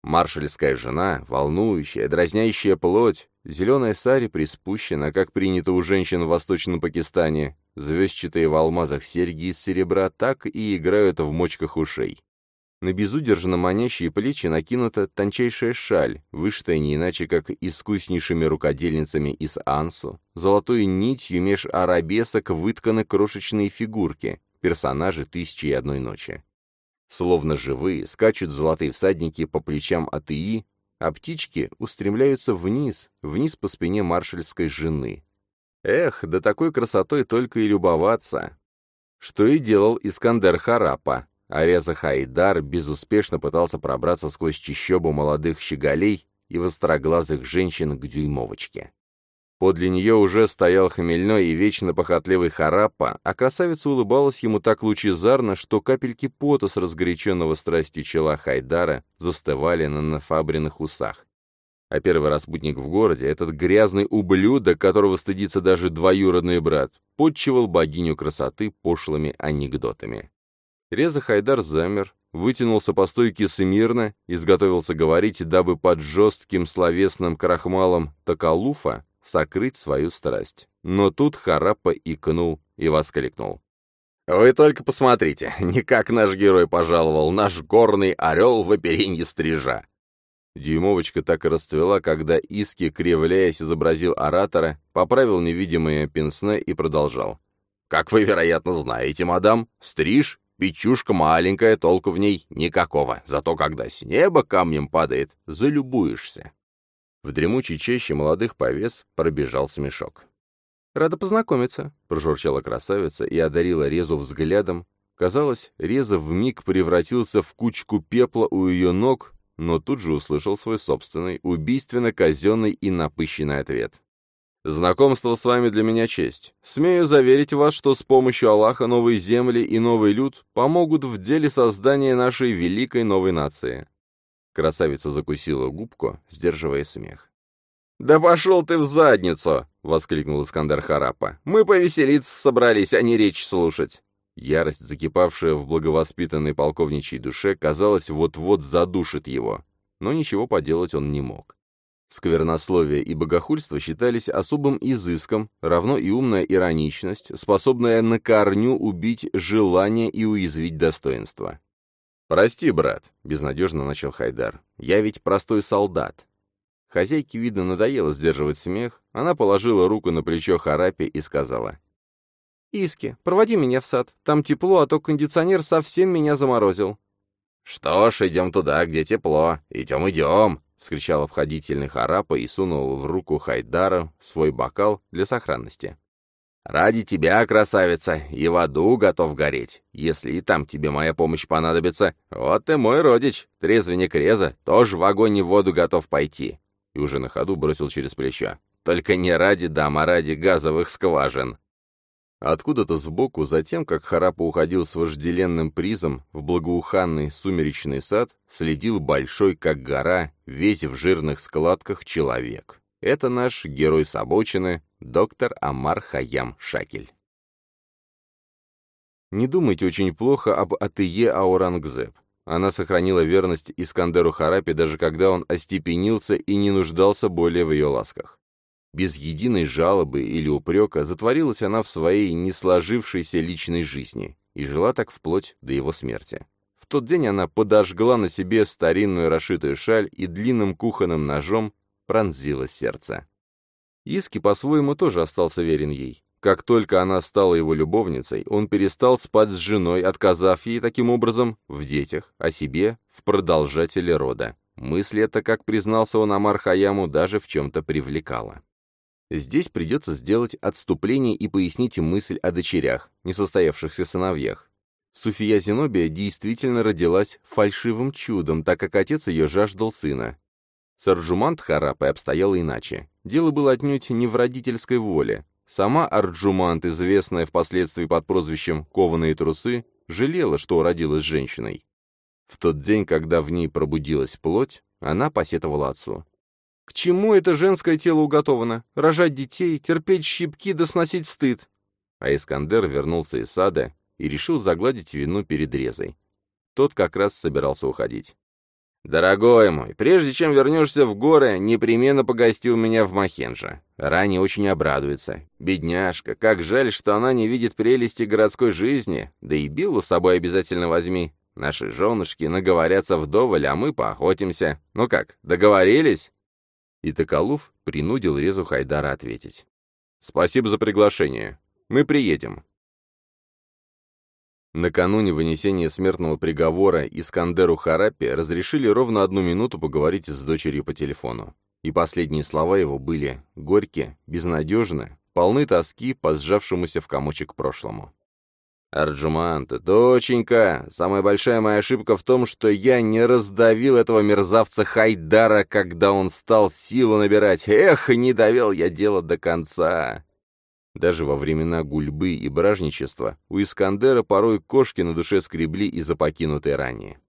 Speaker 1: Маршальская жена, волнующая, дразнящая плоть, зеленая сари приспущена, как принято у женщин в Восточном Пакистане, звездчатые в алмазах серьги из серебра так и играют в мочках ушей. На безудержно манящие плечи накинута тончайшая шаль, вышитая не иначе, как искуснейшими рукодельницами из Ансу. Золотой нитью меж арабесок вытканы крошечные фигурки, персонажи «Тысячи и одной ночи». Словно живые, скачут золотые всадники по плечам Атыи, а птички устремляются вниз, вниз по спине маршальской жены. Эх, да такой красотой только и любоваться. Что и делал Искандер Харапа, Ареза Хайдар безуспешно пытался пробраться сквозь чищобу молодых щеголей и востроглазых женщин к дюймовочке. Подле нее уже стоял хмельной и вечно похотливый Хараппа, а красавица улыбалась ему так лучезарно, что капельки пота с разгоряченного страстью чела Хайдара застывали на нафабренных усах. А первый распутник в городе, этот грязный ублюдок, которого стыдится даже двоюродный брат, подчивал богиню красоты пошлыми анекдотами. Реза Хайдар замер, вытянулся по стойке смирно, изготовился говорить, дабы под жестким словесным крахмалом Такалуфа сокрыть свою страсть. Но тут Харапа икнул и воскликнул. «Вы только посмотрите, не как наш герой пожаловал, наш горный орел в оперенье стрижа!» Дюймовочка так и расцвела, когда Иски, кривляясь, изобразил оратора, поправил невидимое пенсне и продолжал. «Как вы, вероятно, знаете, мадам, стриж Печушка маленькая, толку в ней никакого, зато когда с неба камнем падает, залюбуешься. В дремучей чаще молодых повес пробежал смешок. «Рада познакомиться», — прожурчала красавица и одарила Резу взглядом. Казалось, Реза вмиг превратился в кучку пепла у ее ног, но тут же услышал свой собственный, убийственно-казенный и напыщенный ответ. Знакомство с вами для меня честь. Смею заверить вас, что с помощью Аллаха новые земли и новый люд помогут в деле создания нашей великой новой нации». Красавица закусила губку, сдерживая смех. «Да пошел ты в задницу!» — воскликнул Искандер Харапа. «Мы повеселиться собрались, а не речь слушать». Ярость, закипавшая в благовоспитанной полковничьей душе, казалось, вот-вот задушит его. Но ничего поделать он не мог. Сквернословие и богохульство считались особым изыском, равно и умная ироничность, способная на корню убить желание и уязвить достоинство. «Прости, брат», — безнадежно начал Хайдар, — «я ведь простой солдат». Хозяйке, видно, надоело сдерживать смех. Она положила руку на плечо Харапи и сказала. «Иски, проводи меня в сад. Там тепло, а то кондиционер совсем меня заморозил».
Speaker 2: «Что ж, идем туда, где тепло. Идем, идем!» — вскричал обходительный Харапа и сунул в руку Хайдара свой бокал для сохранности. «Ради тебя, красавица, и в аду готов гореть. Если и там тебе моя помощь понадобится, вот ты мой родич, трезвенник Реза, тоже в огонь и в воду готов пойти и уже на ходу бросил через плечо. «Только не ради дам, а ради газовых скважин!» Откуда-то сбоку, затем, как Харапа уходил с вожделенным призом в благоуханный сумеречный сад, следил большой, как гора, весь в жирных складках человек. Это наш герой с обочины, доктор Амар Хаям Шакель.
Speaker 1: Не думайте очень плохо об Атые Аурангзеб. Она сохранила верность Искандеру Харапи, даже когда он остепенился и не нуждался более в ее ласках. Без единой жалобы или упрека затворилась она в своей не сложившейся личной жизни и жила так вплоть до его смерти. В тот день она подожгла на себе старинную расшитую шаль и длинным кухонным ножом пронзила сердце. Иски по-своему тоже остался верен ей. Как только она стала его любовницей, он перестал спать с женой, отказав ей таким образом в детях, о себе, в продолжателе рода. Мысль эта, как признался он Амар Хаяму, даже в чем-то привлекала. Здесь придется сделать отступление и пояснить мысль о дочерях, несостоявшихся сыновьях. Суфия Зенобия действительно родилась фальшивым чудом, так как отец ее жаждал сына. Сарджумант Харапы обстояло иначе. Дело было отнюдь не в родительской воле. Сама Арджумант, известная впоследствии под прозвищем «кованые трусы», жалела, что родилась женщиной. В тот день, когда в ней пробудилась плоть, она посетовала отцу. «К чему это женское тело уготовано? Рожать детей, терпеть щипки да сносить стыд!» А Искандер вернулся из сада и решил загладить вину перед Резой. Тот как раз собирался уходить. «Дорогой мой, прежде чем вернешься в горы, непременно погости у меня в Махенже. Рани очень обрадуется. Бедняжка, как жаль, что она не видит прелести городской жизни. Да и Биллу с собой обязательно возьми. Наши женушки наговорятся вдоволь, а мы поохотимся. Ну как, договорились?» И Токолув принудил Резу Хайдара ответить. «Спасибо за приглашение. Мы приедем». Накануне вынесения смертного приговора Искандеру Харапи разрешили ровно одну минуту поговорить с дочерью по телефону. И последние слова его были горькие, безнадежны, полны тоски по сжавшемуся в комочек прошлому. «Арджумант, доченька, самая большая моя ошибка в том, что я не раздавил этого мерзавца Хайдара, когда он стал силу набирать. Эх, не довел я дело до конца!» Даже во времена гульбы и бражничества у Искандера порой кошки на душе скребли из-за покинутой ранее.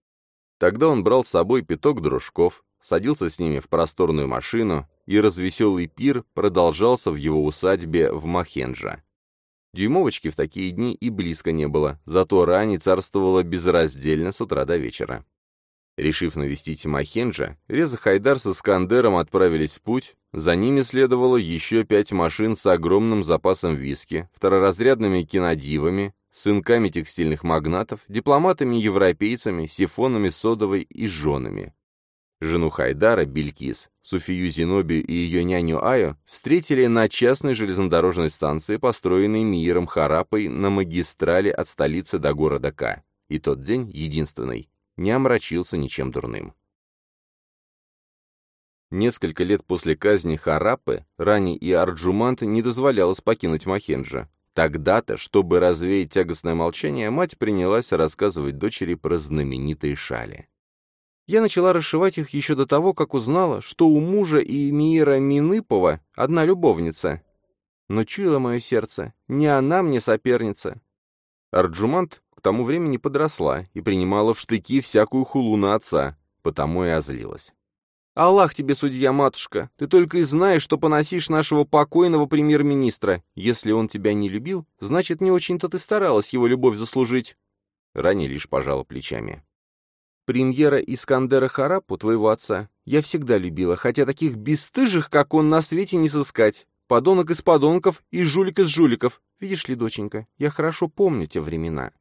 Speaker 1: Тогда он брал с собой пяток дружков, садился с ними в просторную машину, и развеселый пир продолжался в его усадьбе в Махенджа. Дюймовочки в такие дни и близко не было, зато рани царствовала безраздельно с утра до вечера. Решив навестить Махенджа, Реза Хайдар с Искандером отправились в путь, за ними следовало еще пять машин с огромным запасом виски, второразрядными кинодивами, сынками текстильных магнатов, дипломатами-европейцами, сифонами содовой и женами. Жену Хайдара, Белькис, Суфию Зинобию и ее няню Аю встретили на частной железнодорожной станции, построенной Миром Харапой на магистрали от столицы до города К. И тот день единственный не омрачился ничем дурным. Несколько лет после казни Харапы Рани и Арджумант не дозволялось покинуть Махенджа. Тогда-то, чтобы развеять тягостное молчание, мать принялась рассказывать дочери про знаменитые шали. Я начала расшивать их еще до того, как узнала, что у мужа и Мира Миныпова одна любовница. Но чуяло мое сердце, не она мне соперница. Арджумант к тому времени подросла и принимала в штыки всякую хулу на отца, потому и озлилась. «Аллах тебе, судья-матушка, ты только и знаешь, что поносишь нашего покойного премьер-министра. Если он тебя не любил, значит, не очень-то ты старалась его любовь заслужить». Ранее лишь пожала плечами. «Премьера Искандера Харапу, твоего отца, я всегда любила, хотя таких бесстыжих, как он, на свете не сыскать. Подонок из подонков и жулик из жуликов. Видишь ли, доченька, я хорошо помню те времена.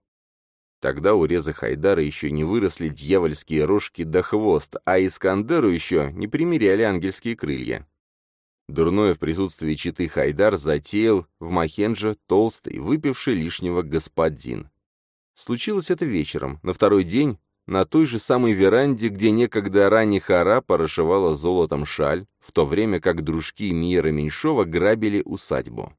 Speaker 1: Тогда у Реза Хайдара еще не выросли дьявольские рожки до хвост, а Искандеру еще не примеряли ангельские крылья. Дурное в присутствии читы Хайдар затеял в Махенджа толстый, выпивший лишнего господин. Случилось это вечером, на второй день, на той же самой веранде, где некогда ранее Хара порошевала золотом шаль, в то время как дружки Мира Меньшова грабили усадьбу.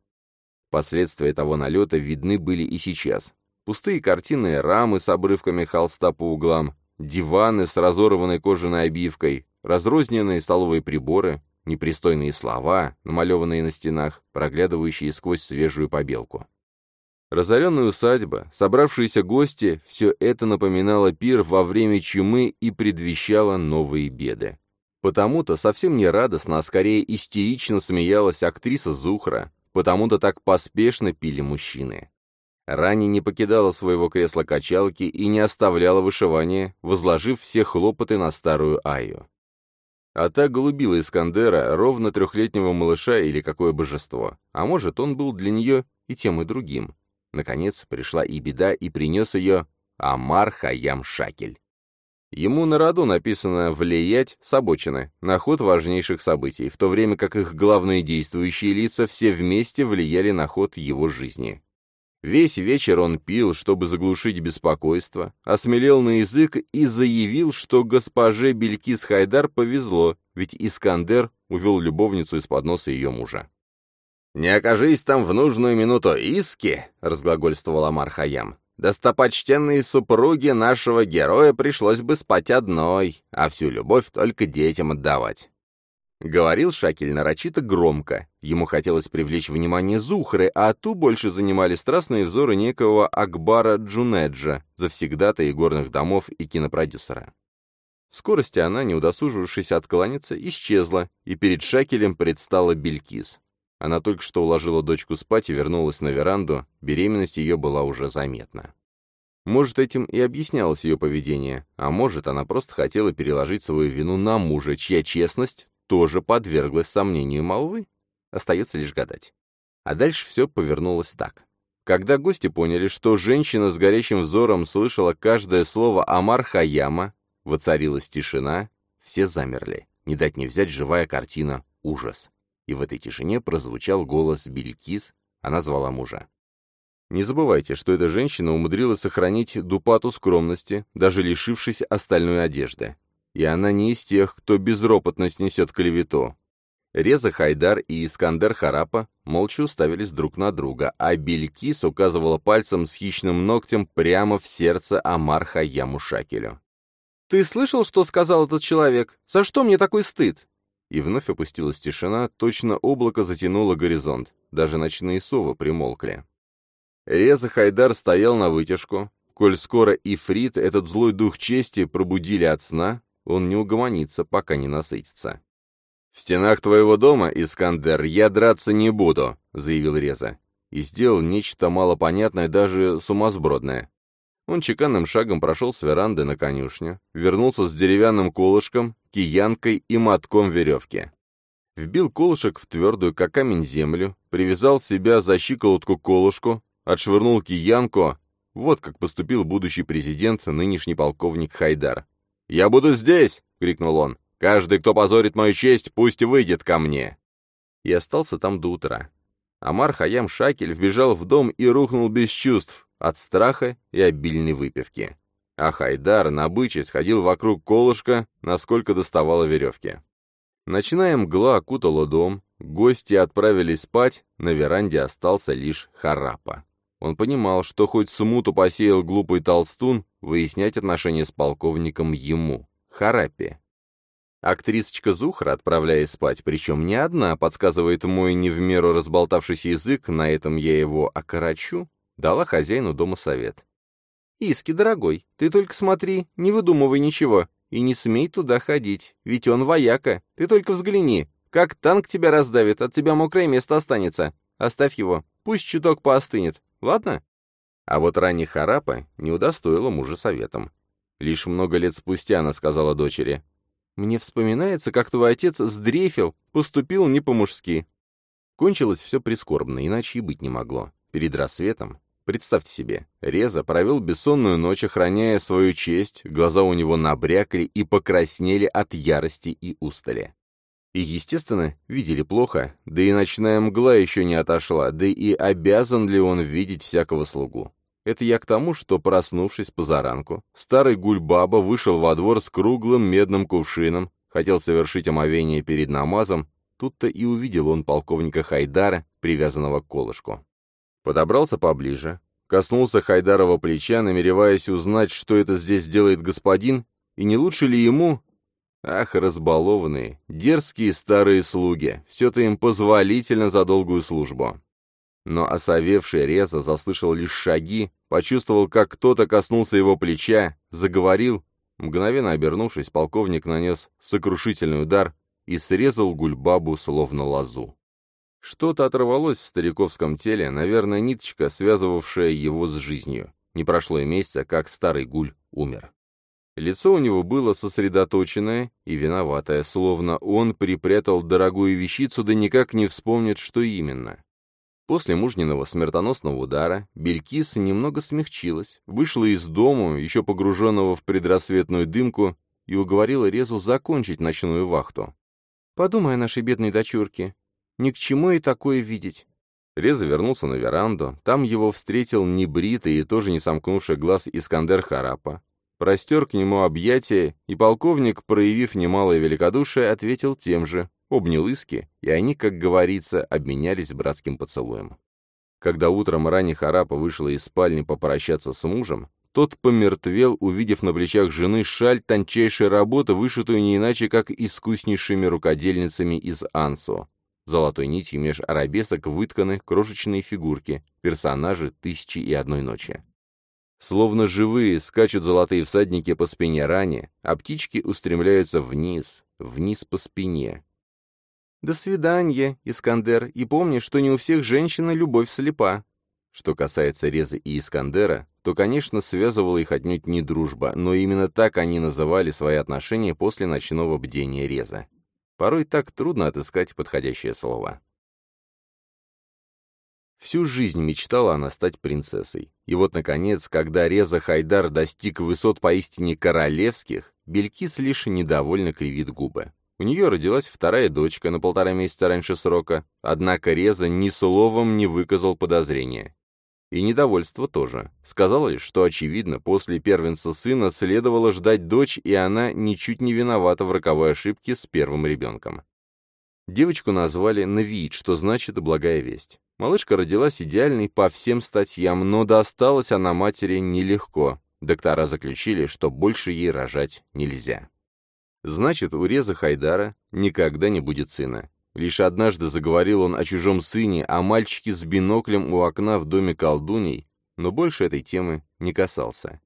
Speaker 1: Последствия того налета видны были и сейчас. Пустые картинные рамы с обрывками холста по углам, диваны с разорванной кожаной обивкой, разрозненные столовые приборы, непристойные слова, намалеванные на стенах, проглядывающие сквозь свежую побелку. Разоренная усадьба, собравшиеся гости — все это напоминало пир во время чумы и предвещало новые беды. Потому-то совсем не радостно, а скорее истерично смеялась актриса Зухра, потому-то так поспешно пили мужчины. Рани не покидала своего кресла качалки и не оставляла вышивания, возложив все хлопоты на старую Аю. А та голубила Искандера, ровно трехлетнего малыша или какое божество. А может, он был для нее и тем, и другим. Наконец пришла и беда, и принес ее Амар Хаям Шакель. Ему на роду написано «влиять» с обочины, на ход важнейших событий, в то время как их главные действующие лица все вместе влияли на ход его жизни. Весь вечер он пил, чтобы заглушить беспокойство, осмелел на язык и заявил, что госпоже Белькис Хайдар повезло, ведь Искандер увел любовницу из-под носа ее мужа. «Не окажись там в нужную минуту иски», — разглагольствовал Амар Хаям, «достопочтенной супруге нашего героя пришлось бы спать одной, а всю любовь только детям отдавать». Говорил Шакель нарочито громко. Ему хотелось привлечь внимание Зухры, а ту больше занимали страстные взоры некого Акбара Джунеджа, завсегдата игорных домов и кинопродюсера. Скорости она, не удосужившись откланяться, исчезла, и перед Шакелем предстала Белькис. Она только что уложила дочку спать и вернулась на веранду, беременность ее была уже заметна. Может, этим и объяснялось ее поведение, а может, она просто хотела переложить свою вину на мужа, чья честность тоже подверглась сомнению молвы. Остается лишь гадать. А дальше все повернулось так. Когда гости поняли, что женщина с горящим взором слышала каждое слово Амар Хаяма, воцарилась тишина, все замерли. Не дать не взять живая картина «Ужас» и в этой тишине прозвучал голос Белькис, она звала мужа. Не забывайте, что эта женщина умудрилась сохранить дупату скромности, даже лишившись остальной одежды. И она не из тех, кто безропотно снесет клевету. Реза Хайдар и Искандер Харапа молча уставились друг на друга, а Белькис указывала пальцем с хищным ногтем прямо в сердце Амар Хаяму Шакелю. «Ты слышал, что сказал этот человек? За что мне такой стыд?» И вновь опустилась тишина, точно облако затянуло горизонт, даже ночные совы примолкли. Реза Хайдар стоял на вытяжку. Коль скоро Ифрит, этот злой дух чести, пробудили от сна, он не угомонится, пока не насытится. «В стенах твоего дома, Искандер, я драться не буду», — заявил Реза. И сделал нечто малопонятное, даже сумасбродное. Он чеканным шагом прошел с веранды на конюшню, вернулся с деревянным колышком, киянкой и мотком веревки. Вбил колышек в твердую, как камень, землю, привязал себя за щиколотку колышку, отшвырнул киянку. Вот как поступил будущий президент, нынешний полковник Хайдар. «Я буду здесь!» — крикнул он. «Каждый, кто позорит мою честь, пусть выйдет ко мне!» И остался там до утра. Амар Хаям Шакель вбежал в дом и рухнул без чувств, от страха и обильной выпивки. А Хайдар, набычась, ходил вокруг колышка, насколько доставала веревки. Ночная мгла окутала дом, гости отправились спать, на веранде остался лишь Харапа. Он понимал, что хоть смуту посеял глупый толстун, выяснять отношения с полковником ему, Харапе. Актрисочка Зухра, отправляясь спать, причем не одна, подсказывает мой не в меру разболтавшийся язык, на этом я его окорочу, Дала хозяину дома совет. «Иски, дорогой, ты только смотри, не выдумывай ничего, и не смей туда ходить, ведь он вояка, ты только взгляни, как танк тебя раздавит, от тебя мокрое место останется. Оставь его, пусть чуток поостынет, ладно?» А вот ранний Харапа не удостоила мужа советом. Лишь много лет спустя она сказала дочери, «Мне вспоминается, как твой отец сдрефил, поступил не по-мужски». Кончилось все прискорбно, иначе и быть не могло. Перед рассветом Представьте себе, Реза провел бессонную ночь, охраняя свою честь, глаза у него набрякли и покраснели от ярости и устали. И, естественно, видели плохо, да и ночная мгла еще не отошла, да и обязан ли он видеть всякого слугу. Это я к тому, что, проснувшись позаранку, старый гульбаба вышел во двор с круглым медным кувшином, хотел совершить омовение перед намазом, тут-то и увидел он полковника Хайдара, привязанного к колышку. Подобрался поближе, коснулся Хайдарова плеча, намереваясь узнать, что это здесь делает господин, и не лучше ли ему... Ах, разбалованные, дерзкие старые слуги, все-то им позволительно за долгую службу. Но осовевший Реза заслышал лишь шаги, почувствовал, как кто-то коснулся его плеча, заговорил. Мгновенно обернувшись, полковник нанес сокрушительный удар и срезал гульбабу словно лозу. Что-то оторвалось в стариковском теле, наверное, ниточка, связывавшая его с жизнью. Не прошло и месяца, как старый гуль умер. Лицо у него было сосредоточенное и виноватое, словно он припрятал дорогую вещицу, да никак не вспомнит, что именно. После мужниного смертоносного удара Белькис немного смягчилась, вышла из дому, еще погруженного в предрассветную дымку, и уговорила Резу закончить ночную вахту. «Подумай о нашей бедной дочурке. Ни к чему и такое видеть. Реза вернулся на веранду. Там его встретил небритый и тоже не сомкнувший глаз Искандер Харапа. Простер к нему объятия, и полковник, проявив немалое великодушие, ответил тем же, обнял Иски, и они, как говорится, обменялись братским поцелуем. Когда утром ранее Харапа вышла из спальни попрощаться с мужем, тот помертвел, увидев на плечах жены шаль тончайшей работы, вышитую не иначе, как искуснейшими рукодельницами из Ансу. Золотой нитью меж арабесок вытканы крошечные фигурки, персонажи «Тысячи и одной ночи». Словно живые скачут золотые всадники по спине ране, а птички устремляются вниз, вниз по спине. «До свидания, Искандер, и помни, что не у всех женщина любовь слепа». Что касается Резы и Искандера, то, конечно, связывала их отнюдь не дружба, но именно так они называли свои отношения после ночного бдения Реза. Порой так трудно отыскать подходящее слово. Всю жизнь мечтала она стать принцессой. И вот, наконец, когда Реза Хайдар достиг высот поистине королевских, Белькис лишь недовольно кривит губы. У нее родилась вторая дочка на полтора месяца раньше срока, однако Реза ни словом не выказал подозрения. И недовольство тоже. Сказала лишь, что, очевидно, после первенца сына следовало ждать дочь, и она ничуть не виновата в роковой ошибке с первым ребенком. Девочку назвали Навиит, что значит «благая весть». Малышка родилась идеальной по всем статьям, но досталась она матери нелегко. Доктора заключили, что больше ей рожать нельзя. Значит, у Реза Хайдара никогда не будет сына. Лишь однажды заговорил он о чужом сыне, о мальчике с биноклем у окна в доме колдуней, но больше этой темы не касался.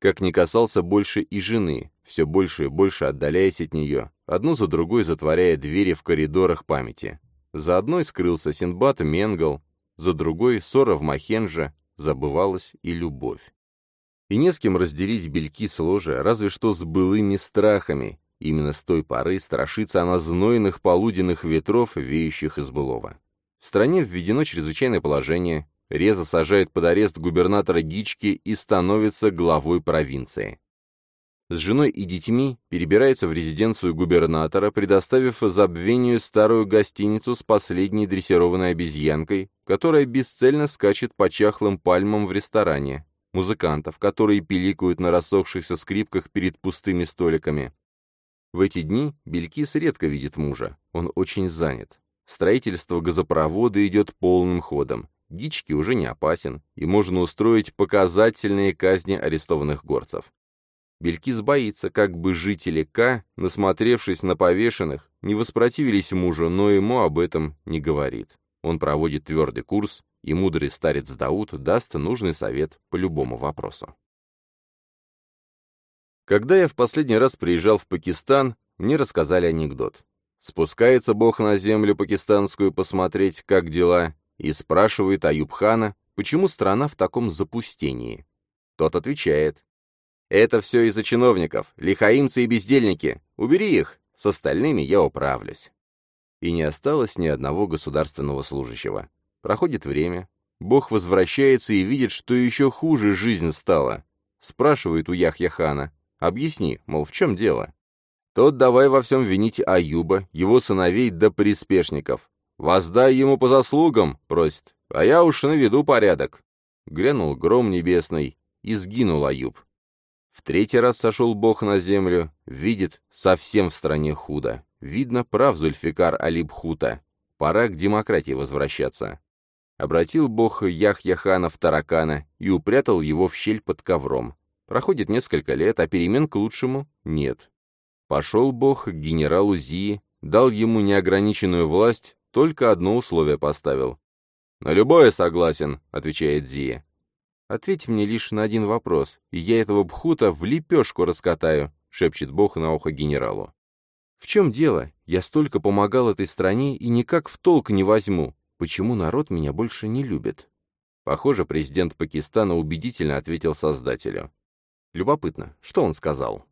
Speaker 1: Как не касался больше и жены, все больше и больше отдаляясь от нее, одну за другой затворяя двери в коридорах памяти. За одной скрылся Синбад Менгал, за другой — ссора в Махенже, забывалась и любовь. И не с кем разделить бельки с ложа, разве что с былыми страхами, Именно с той поры страшится она знойных полуденных ветров, веющих из былого. В стране введено чрезвычайное положение, Реза сажает под арест губернатора Гички и становится главой провинции. С женой и детьми перебирается в резиденцию губернатора, предоставив забвению старую гостиницу с последней дрессированной обезьянкой, которая бесцельно скачет по чахлым пальмам в ресторане, музыкантов, которые пиликают на рассохшихся скрипках перед пустыми столиками, в эти дни Белькис редко видит мужа, он очень занят. Строительство газопровода идет полным ходом. Дички уже не опасен, и можно устроить показательные казни арестованных горцев. Белькис боится, как бы жители К, насмотревшись на повешенных, не воспротивились мужу, но ему об этом не говорит. Он проводит твердый курс, и мудрый старец Дауд даст нужный совет по любому вопросу. Когда я в последний раз приезжал в Пакистан, мне рассказали анекдот. Спускается Бог на землю пакистанскую посмотреть, как дела, и спрашивает Аюбхана, почему страна в таком запустении. Тот отвечает, «Это все из-за чиновников, лихаимцы и бездельники. Убери их, с остальными я управлюсь». И не осталось ни одного государственного служащего. Проходит время, Бог возвращается и видит, что еще хуже жизнь стала. Спрашивает у Яхьяхана. Объясни, мол, в чем дело? Тот давай во всем винить Аюба, его сыновей да приспешников. «Воздай ему по заслугам», — просит, — «а я уж наведу порядок». Грянул гром небесный, и сгинул Аюб. В третий раз сошел Бог на землю, видит, совсем в стране худо. Видно, прав Зульфикар Алиб-Хута. Пора к демократии возвращаться. Обратил Бог Яхьяхана в таракана и упрятал его в щель под ковром. Проходит несколько лет, а перемен к лучшему нет. Пошел Бог к генералу Зии, дал ему неограниченную власть, только одно условие поставил. «На любое согласен», — отвечает Зия. «Ответь мне лишь на один вопрос, и я этого бхута в лепешку раскатаю», — шепчет Бог на ухо генералу. «В чем дело? Я столько помогал этой стране и никак в толк не возьму. Почему народ меня больше не любит?» Похоже, президент Пакистана убедительно ответил создателю. Любопытно, что он сказал?